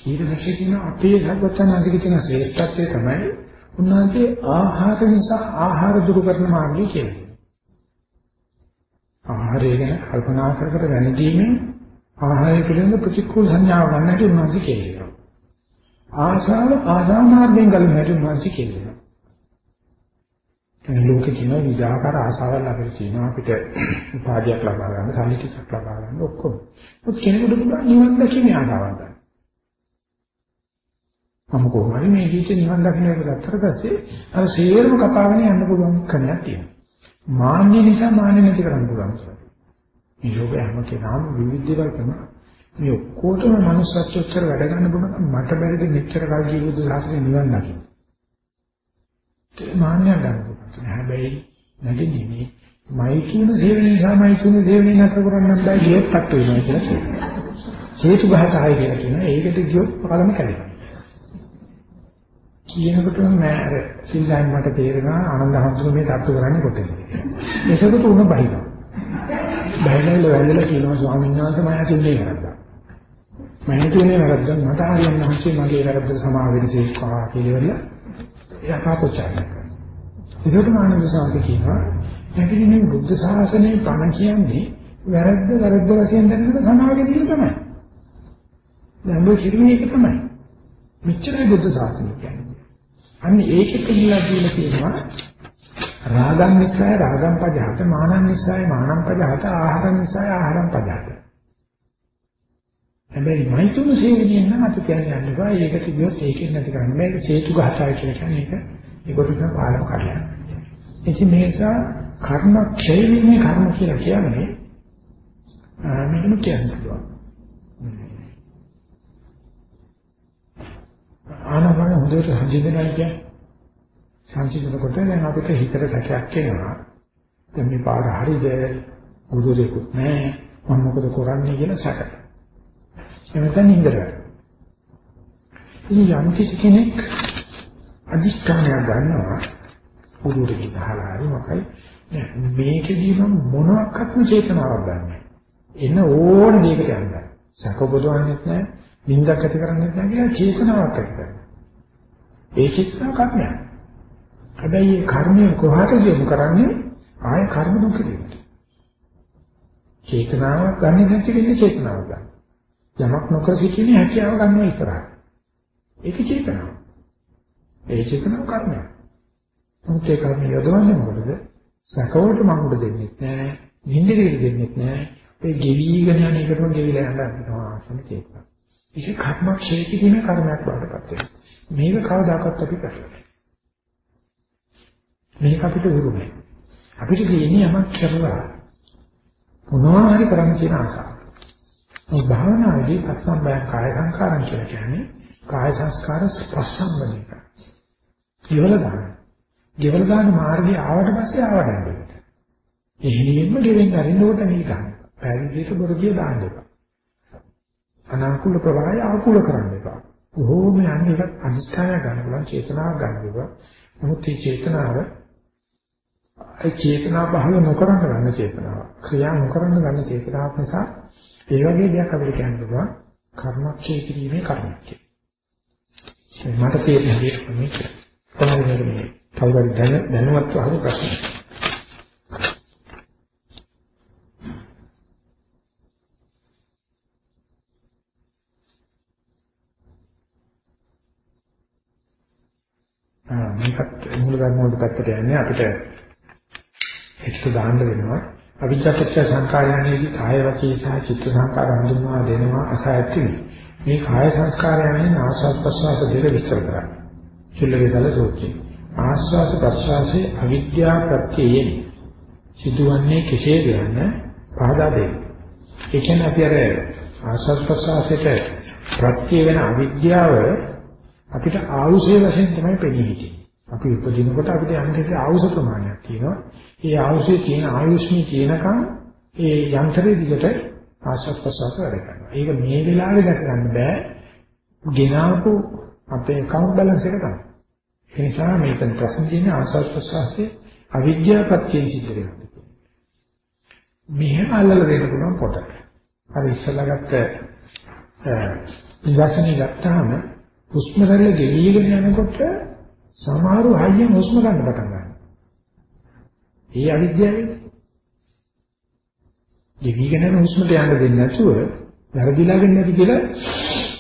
Speaker 2: ඊට පස්සේ කියන අපේ සර්වඥාන්සික තියෙන ශ්‍රේෂ්ඨත්වය තමයි උන්වහන්සේ ආහාර නිසා ආහාර දුරු කරන මාර්ගය කියන්නේ. ආහාරය ගැන කල්පනා කර කර වැළඳීමෙන් ආහාරය පිළිබඳ ප්‍රතිකූල සංඥාව ගන්නට උන්වහන්සේ කියනවා. ආශාව ආශා මාර්ගයෙන් ගලන්නට උන්වහන්සේ කියනවා. ඒ ලෝකේ කියන විජාකාර ආශාවල් අපිට තියෙනවා අපිට උපාධියක් ලබා ගන්න, සම්ලිතියක් ලබා ගන්න ඔක්කොම. මොකද කෙනෙකුට පුළුවන් නිවන් දකින්න ආශාවක් ගන්න. මම කොහොමද මේ ජීවිතේ නිවන් දකින්න එක ගත්තට පස්සේ අර සේරම කපාගෙන යන්න පුළුවන් කණයක් තියෙනවා. මාන්නේ නිසා මාන්නේ නැති කරන්න පුළුවන්. මේ ලෝකේ හැම කෙනාම විවිධ දේවල් කරනවා. මේ ඔක්කොටම manussත්වච්චර වැඩ ගන්න බුණ මට බැරිද මෙච්චර කල් ජීවිත සාසනේ නිවන් දකින්න. ඒ මාන්නය ගන්න. හැබැයි නැගෙන්නේ මයි කියන සේවනයේ නිසා මයි කියන සේවනයේ නැතර කරන්න බෑ ගියොත් තට්ටු වෙනවා කියලා කියනවා. හේතු බහතයි කියලා කියනවා. ඒකට ගියොත් පළම කැඩෙනවා. කියනකොටම මම අර සිල්සයන් මට තේරෙනවා ආනන්ද හඳුන මේ තට්ටු කරන්නේ කොතනද. ඒකකට උණ බහිනවා. බහිනවල වැළඳලා කියනවා ස්වාමීන් වහන්සේ මම ඇතුලේ කරද්දා. මම හිතුවේ වැරද්දක් මට හරියන්න නැති මගේ වැරද්ද සමා වෙනසේකවා කියලා එයා කාපොච්චාරය කරනවා. ඒකට ආනන්ද සාංශ කියනවා නැතිනම් මේ බුද්ධ ශාසනයේ පණ කියන්නේ වැරද්ද වැරද්ද වශයෙන් දැනගෙන සමාවෙ දීලා තමයි. දැන් ඔය කිරුවේ ඒක තමයි. මෙච්චරයි බුද්ධ ශාසනය කියන්නේ. අන්න ඒකෙත් කියලා කියලා කියනවා රාගං නිසාය රාගං පජහත මානං නිසාය මානං පජහත ආහාරං නිසාය ආහාරං පජහත. හැබැයි මෛතුන සේවනයෙන් නම් අපි කියන්නේ යන්නවා ඒකට ගියොත් ඒකෙන් නැති කරන්නේ. මේක හේතු ගහතයි කියලා කියන්නේ ඒක. ඒකට තමයි පාලම කරලා. ඉතින් මේ නිසා කර්ම ක්ෂය වීමේ කර්ම කියලා කියන්නේ මෙහෙම කියන්න පුළුවන්. ආනපන හොඳට හඳිනනයි කියන්නේ සංසිඳනකොට දැන් අපිට හිතට සැකයක් එනවා. දැන් මේ පාඩ හරිද? ගුරුදෙකුත් නැහැ. මම මොකද කරන්නේ කියන සැක. එමෙතන ඉඳලා. ඉතින් යම් කිසි කෙනෙක් අදිස්ත්‍යයක් ගන්නවා ගුරුදෙකි ගහලා හරි මොකයි මේකදී මම මොනවාක්වත්ම චේතනාවක් ගන්නෑ. එන ඕන දෙයකට යන්න. සැක බොදවන්නෙත් නැහැ, නිින්දක් ඇති කරන්නෙත් නැහැ කියලා චේතනාවක් ඇති කරනවා. ඒ චේතනාව කර්මයක්. හැබැයි මේ කර්මය කොහාටද යොමු කරන්නේ? ආය කර්ම දුකේට. චේතනාවක් ගන්න නැති වෙන්නේ චේතනාවක් ගන්න. යමක් නොකර සිටීමේ හැකියාව ගන්න ඉස්සරහට. ඒක චේතනාව. ඒ චේතනාව කර්මයක්. මොකද ඒ කර්ම යොදවන්නේ මොකද? සකවට මඟුඩ දෙන්නේ නැහැ. නිින්දෙට දෙන්නේ නැහැ. ඒ ගෙවිගෙන යන එකටම ගෙවිලා යනවා කියන චේතනාව. ඒක කර්මක් ශේකිතීමේ කර්මයක් බවටපත් වෙනවා. මේක කවදාකවත් අපි කරන්නේ මේක අපිට උරුමයි. අපිට කියන්නේ යමක් කරලා මොනවා හරි කරන්න කියන ආසාව. මේ භාවනාවේදී පස්සම්බය කාය සංකාරම් කියලා කියන්නේ කාය සංස්කාර ස්පර්ශම්බනික. ඉවල ගන්න. ගෙවල ගන්න මාර්ගය ආවට පස්සේ ආවඩන්න. එහෙම ගෙවෙන් අරින්න කොට නිල් ගන්න. පැවිදිට බොරදිය දාන්න එපා. අනාකූල ප්‍රවාහය ආකූල කරන්න එපා. කොහොම යන්නේ එකත් අනිෂ්ඨානය ගන්න පුළුවන් චේතනාවක් ගන්න පුළුවන්. නමුත් මේ චේතනාව ඒ චේතනා පහළ නොකරන ගන්න චේතනාව. ක්‍රියා නොකරන ගන්න චේතනාවක් නිසා ඒ වගේ දෙයක් අපිට කියන්න පුළුවන් කර්මක්ෂය කිරීමේ කර්මක්ෂය. මට තේරෙන දේ මේ කොහොමද මේ කවුරුහරි දැන දැනුවත් අහපු ප්‍රශ්න. ආ මේකත් මූල ධර්ම වලට පැත්තට යන්නේ අපිට එක්ක දාන්න වෙනවා. අවිජ්ජාපච්ච සංකාරයන්ේදී කාය වචී සහ චිත්ත සංකාර හඳුන්වා දෙනවා අසයත්ති. මේ කාය සංස්කාරයන්ෙන් ආස්වාද ප්‍රසවාස දෙක විස්තර කරා. චුල්ලවේදල සූත්‍රය. ආස්වාස ප්‍රස්වාසයේ අවිද්‍යා ප්‍රත්‍යයෙන් සිදුවන්නේ කෙසේද යන පහදා දෙන්න. ඒ කියන්නේ අපි අර ආස්වාස් ප්‍රස්වාසයට ප්‍රත්‍ය වෙන අවිද්‍යාව අපිට ආයුෂයේ වශයෙන් තමයි පෙනී හිටියේ. අපි උපදිනකොට අපිට යම්කිසි ආයුෂ ප්‍රමාණයක් තියෙනවා. ඒ ආයුෂයේ තියෙන ආයුෂ්මී තියෙනකම් ඒ යන්ත්‍රයේ දිගට ආස්වාස් ප්‍රස්වාස වැඩ කරනවා. ඒක මේ වෙලාවේ දැක ගන්න බෑ. ගෙනාවු අපේ account balance එක තමයි. ඒ නිසා මේක ප්‍රශ්න තියෙන ආසත් ප්‍රසවාසයේ අවිද්‍යාවපත්යෙන් සිද්ධ වෙනවා. මෙහෙම අල්ලලා දෙන්න පුළුවන් පොත. අර ඉස්සලා ගත්ත ඉවසනේ ගත්තාම හුස්ම රැල්ල ගෙවිගෙන යනකොට සමහරු හයියෙන් හුස්ම ගන්න පටන් ගන්නවා. ඒ අවිද්‍යාවයි. ගෙවිගෙන යන හුස්මට යන්න දෙන්නේ නැතුව වැරදිලා වෙන්නේ නැති කියලා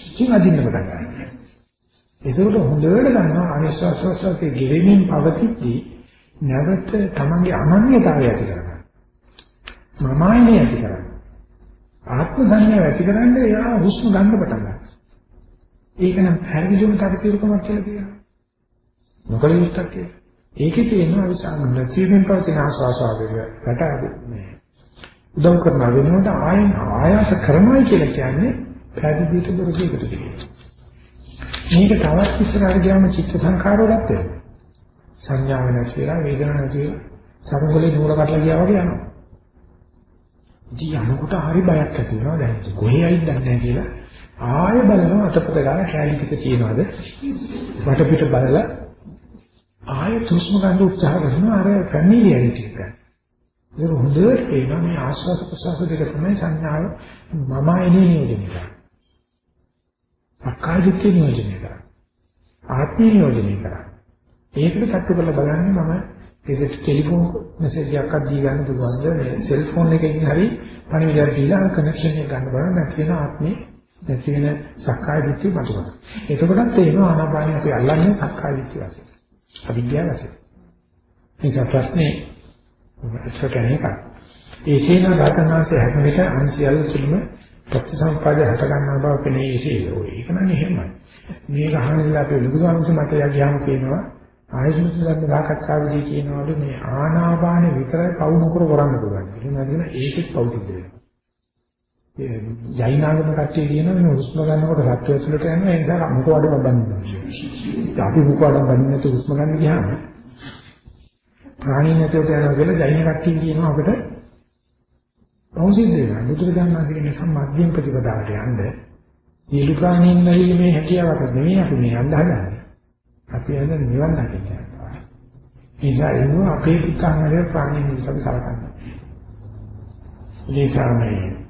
Speaker 2: ඉතින් අදින්න පටන් ගන්නවා. ඒකෝට හොඳට ගන්නවා අනිශ්වාසවස්වාසේ ගෙවෙමින් පවතිද්දී නැවත තමන්ගේ අනන්‍යතාවය ඇති කරගන්න. මමයිනේ ඇති කරගන්න. ආත්ම සංඥාව ඇති කරන්නේ එයා හුස්ම ගන්න පටන් ගන්නවා. ඒක නම් පැහැදිලිවම තකතිරුකමක් කියලා කියනවා. මොකද විස්තර කියලා. ඒකේ තියෙනවා විසාම නැතිවෙන් පවතින ආස්වාසාවගේ රට මේ උදව් කරන වෙනකොට ආයන ආයාස කරනවා කියලා කියන්නේ පැහැදිලිට දොරකයකට කියනවා. මේක තවත් ඉස්සරහට ගියාම චිත්ත සංඛාර වලත් වෙනවා. සංඥාව නැති වෙලා වේදනාව නැති වෙලා සමුගලේ නූල කටලා ගියා වගේ යනවා. ඉතින් යනකොට හරි බයක් ඇති වෙනවා දැන් කොහේයිද දන්නේ කියලා ආයෙ බලනවා අතපොත ගාලා කැලි ටික තියනවාද වටපිට බලලා ආයෙ තුස්ම ගන්න උත්සාහ කරනවා අර ෆැමිලියරිටි එක. ඒක හොඳට පේනවා මේ ආස්වාද ප්‍රසවාස දෙක තමයි සංඥාව මම එනේ නියෝජනය කරන්නේ. සක්කාය දිට්ඨිය නියෝජනය කරා. ආත්මය නියෝජනය කරා. ඒකට කට්ටු කරලා බලන්නේ මම ඒක ටෙලිෆෝන් මැසේජ් එකක් දී ගන්න පුළුවන්ද මේ සෙල්ෆෝන් එකකින් හරි පණිවිඩයක් දීලා කනෙක්ෂන් එක ගන්න බලන්න නැති වෙන ආත්මේ නැති වෙන සක්කාය දිට්ඨිය මතුවෙනවා. එතකොටත් තේරෙනවා ආනාපානිය අපි අල්ලන්නේ සක්කාය දිට්ඨිය වශයෙන්. අවිද්‍යාව වශයෙන්. ඒක ප්‍රශ්නේ ඉස්සරට එන එක. ඒ සීන දාතනාසේ හැම විට අන්සියල් තුළම ප්‍රතිසම්පාද හට ගන්නා බව පෙනේ ඉසේ ඔය ඒක නම් එහෙමයි මේක අහන්නilla අපේ ලොකු ස්වාමීන් මට යගියාම කියනවා ආයුෂ්මත් ගන්න දාකච්ඡාවේදී කියනවලු මේ ආනාපාන විතරයි පවු නොකර කරන්න පුළුවන් එහෙනම් කියන ඒකෙත් පවු සිද්ධ වෙනවා ඒ ජෛනාගම කට්ටිය කියනවා මේ හුස්ම ගන්නකොට සත්‍ය ඇතුළට යනවා ඒ නිසා මුඛ වඩම බඳිනවා අපි මුඛ වඩම බඳින්න නැතුව හුස්ම ගන්න ගියාම ප්‍රාණීන් ඇතුළට යනවා කියලා ජෛන කට්ටිය කියනවා අපිට පෞසිද්ධ වෙනවා. බුදුරජාණන් වහන්සේ කියන සම්මාධ්‍යම ප්‍රතිපදාවට යන්න සියලු ප්‍රාණීන් නැහි මේ හැකියාවක් නෙමෙයි අපි මේ යන්න හදන්නේ. අපි යන්නේ නිවන් දකින්න. නිසා එනවා අපේ පිටාංගලේ ප්‍රාණීන් විසක සලකන්නේ. ඒකමයි.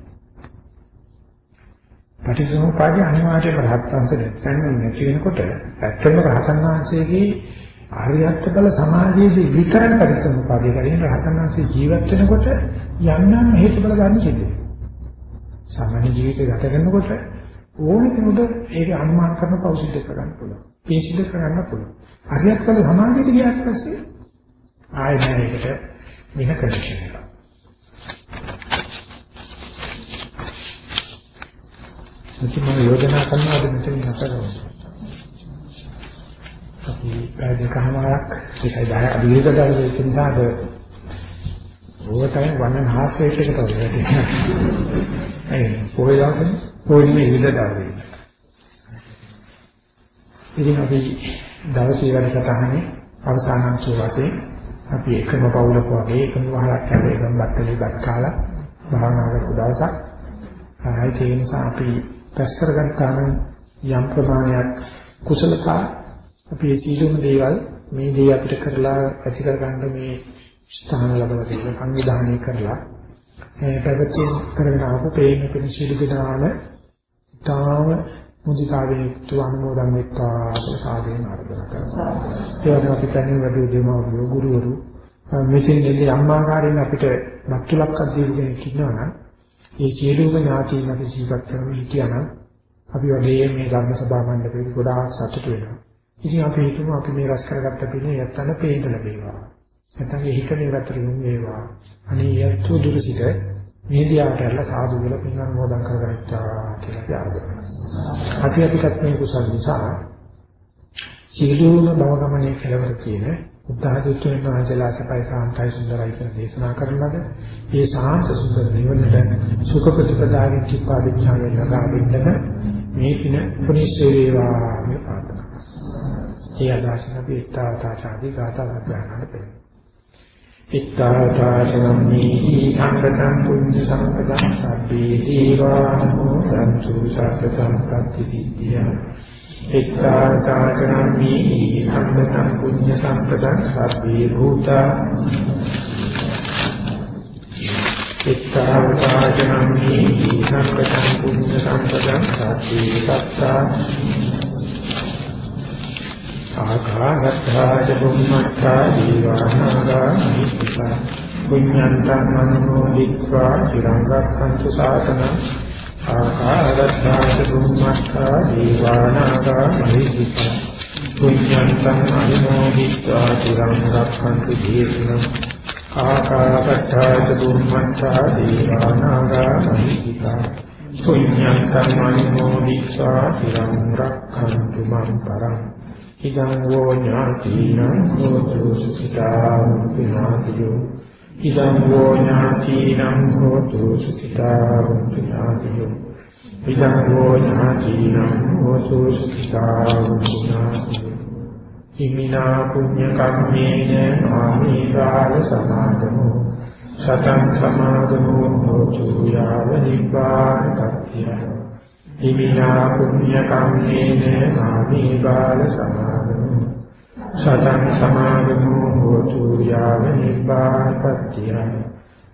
Speaker 2: පටිච්චසමුප්පාදේ අනිවාර්යයෙන්ම රහතන්ස දැක්කම නැති වෙනකොට ඇත්තම රහතන් වහන්සේගේ ආර්යත්ව බල සමාජයේදී විතරක් පරිසම්පාදේ කරගෙන රහතන් වහන්සේ ජීවත් වෙනකොට යම් යම් හේතුඵල ගන්න සිද්ධ වෙනවා. සාමාන්‍ය ජීවිතය ගත කරනකොට ඕනෙ කෙනෙකුට ඒක අනුමාන කරන පෞසිද්ධ කරගන්න පුළුවන්. පිසිද්ධ කරගන්න පුළුවන්. ආර්යත්ව බල සමාජයට ගියාට පස්සේ ආයෙ මේකට වෙන කනෙක්ෂන් එකක්. මුචිම යෝජනා කරනවා මෙතන නැතර කරනවා. අපි පැය දෙකමාරක් ඒකයි 10 අධික දවසේ ඉඳලාද ඕක තමයි 1 half rate එකට වගේ. ඒ පොයි දවසේ පොයි නෙමෙයි ඉඳ දවසේ. ඉතින් අපි දවසේ වැඩසටහනේ අවසාන අංශය වශයෙන් අපි එකම පවුලක වගේ එකම වහලක් හැද එකම බත්තලේ බත් කාලා භාවනා කරපු දවසක් ආයි ඒ නිසා අපි පැස් කරගත්තාම යම් ප්‍රමාණයක් කුසලතා අපි මේ සීලුම දේවල් මේ දේ අපිට කරලා ඇති කරගන්න මේ ස්ථාන ලැබලා තියෙන සංවිධානය කරලා ඒ පැවැත්ම කරගෙන ආපු ප්‍රේම පිණ සීල දිනාම තාම මුදිතාවෙන් යුක්තව අනුමෝදන් වෙත්වා කියලා සාදරයෙන් ආරාධනා කරනවා. ඒ වගේම අපි තනියම වැඩි දෙමව්පියෝ ගුරුවරු මෙතෙන් එන්නේ අම්මාකාරයෙන් අපිට බක්තුලක් අධ්‍යයනය කෙනෙක් ඉන්නවා නම් ඒ සියලුම ඥාතීන් අපි සිහිපත් කරගෙන හිටියානම් අපි වගේ මේ ධර්ම සභා මණ්ඩපේ ගොඩාක් සතුටු වෙනවා. ඉතින් අපි හිතමු අපි මේ රැස් කරගත්ත පිනේ යත්තන පේන්න ලැබේවා. නැත්නම් ඒ හිත නිරතරින් වේවා. අනේ යත්තු දුරසිත මේ දියාට ඇරලා සාදු වල පින් අනුමෝදන් කරගත්තා කියලා ආරාධනා. අපි අපිටත් මේ කුසල නිසා සියලුම භව ගමනේ කෙලවර කියන උද්ධාදිත්වයන් වහන්සේලා සපයි සාන්තයි සුන්දරයි කියලා දේශනා කරන ලද ඒ සාන්ත සුන්දර නිවනට සුඛ ප්‍රතිපදාවෙන් කිප්පා විඥානය ලබා දෙන්නම මේ පින උපනිෂේ වේවා මේ ප්‍රාර්ථනා. ඒ අදහසින් අපි ඉත්තාතාචාදී ගාථා අධ්‍යයනය කරමු. ඉත්තාතාචනම්මේ සංකතං පුඤ්ඤ සම්පදං සබ්බේ දීවානෝ සම්සු සස්සතං පත්ති විද්‍යා එක්කාචාචනම්මි සම්පතං පුඤ්ඤ සම්පතං සබ්බේ භූතා. එක්කාචාචනම්මි සම්පතං පුඤ්ඤ සම්පතං සබ්බේ සත්තා. ආකාගත්තාජ බුම්මත්තා දීවානාගා නිත්තා පුඤ්ඤන්තං මනෝදිත්වා චිරං රක්ඛන්තු සාසනං ආකාරත්තාච බුම්මත්තා දීවානාගා මහිද්దికා පුඤ්ඤන්තං අනුමෝදිත්වා චිරං රක්ඛන්තු දේශනං ආකාරත්තාච බුම්මත්තා දීවානාගා මහිද්దికා පුඤ්ඤන්තං අනුමෝදිත්වා චිරං රක්ඛන්තු මං පරං ඉදං වෝ ඥාතිනං හෝතු සුඛිතා විනාතියෝ ඉදං වූ ඥාතිනම් හෝතු සුඛිතාවන්තු ඥාතියෝ ඉදං වූ ඥාතිනම් හෝතු සුඛිතාවන්තු ඥාතියෝ හිමිනා පුඤ්ඤ කම්මේන මාමේ කාල සමාදමෝ සතං සමාදමෝ හෝතු යාව නිපාන තත්ත්‍ය හිමිනා පුඤ්ඤ කම්මේන මාමේ කාල සමාදමෝ සතං සමාදමෝ යාව නිපාතත්‍ය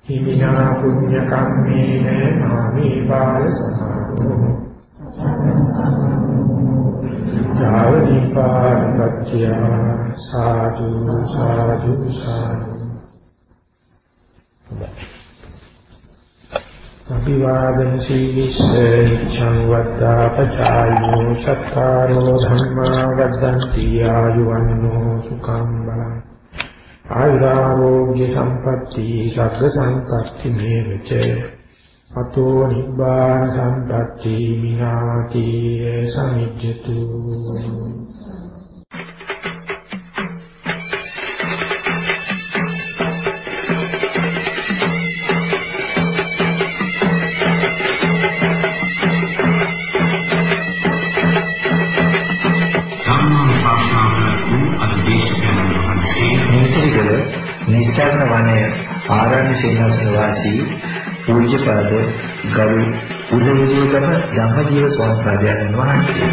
Speaker 2: හිමිනා පුඤ්ඤ කම්මේන නාමේ බාල සමාගමෝ යාව නිපාතත්‍ය සාදු සාදු සාදු. අභිවාදන සීලිස්ස ඉච්ඡං වද්දා පචායෝ චත්තාරෝ ධම්මා වද්දන්ති ආයුවන්නෝ සුඛං බලං. ආයුරාෝග්‍ය සම්පatti සග්ග සම්පatti මේවච අතෝ නිබ්බාන සම්පatti මිනාති සමිජ්ජතු
Speaker 3: නිස්සාරණ වනය ආරණ්‍ය සේනාසන වාසී පූජ්‍යපාද ගරු උදේවිදේකම ධම්මජීව ස්වාමීන් වහන්සේ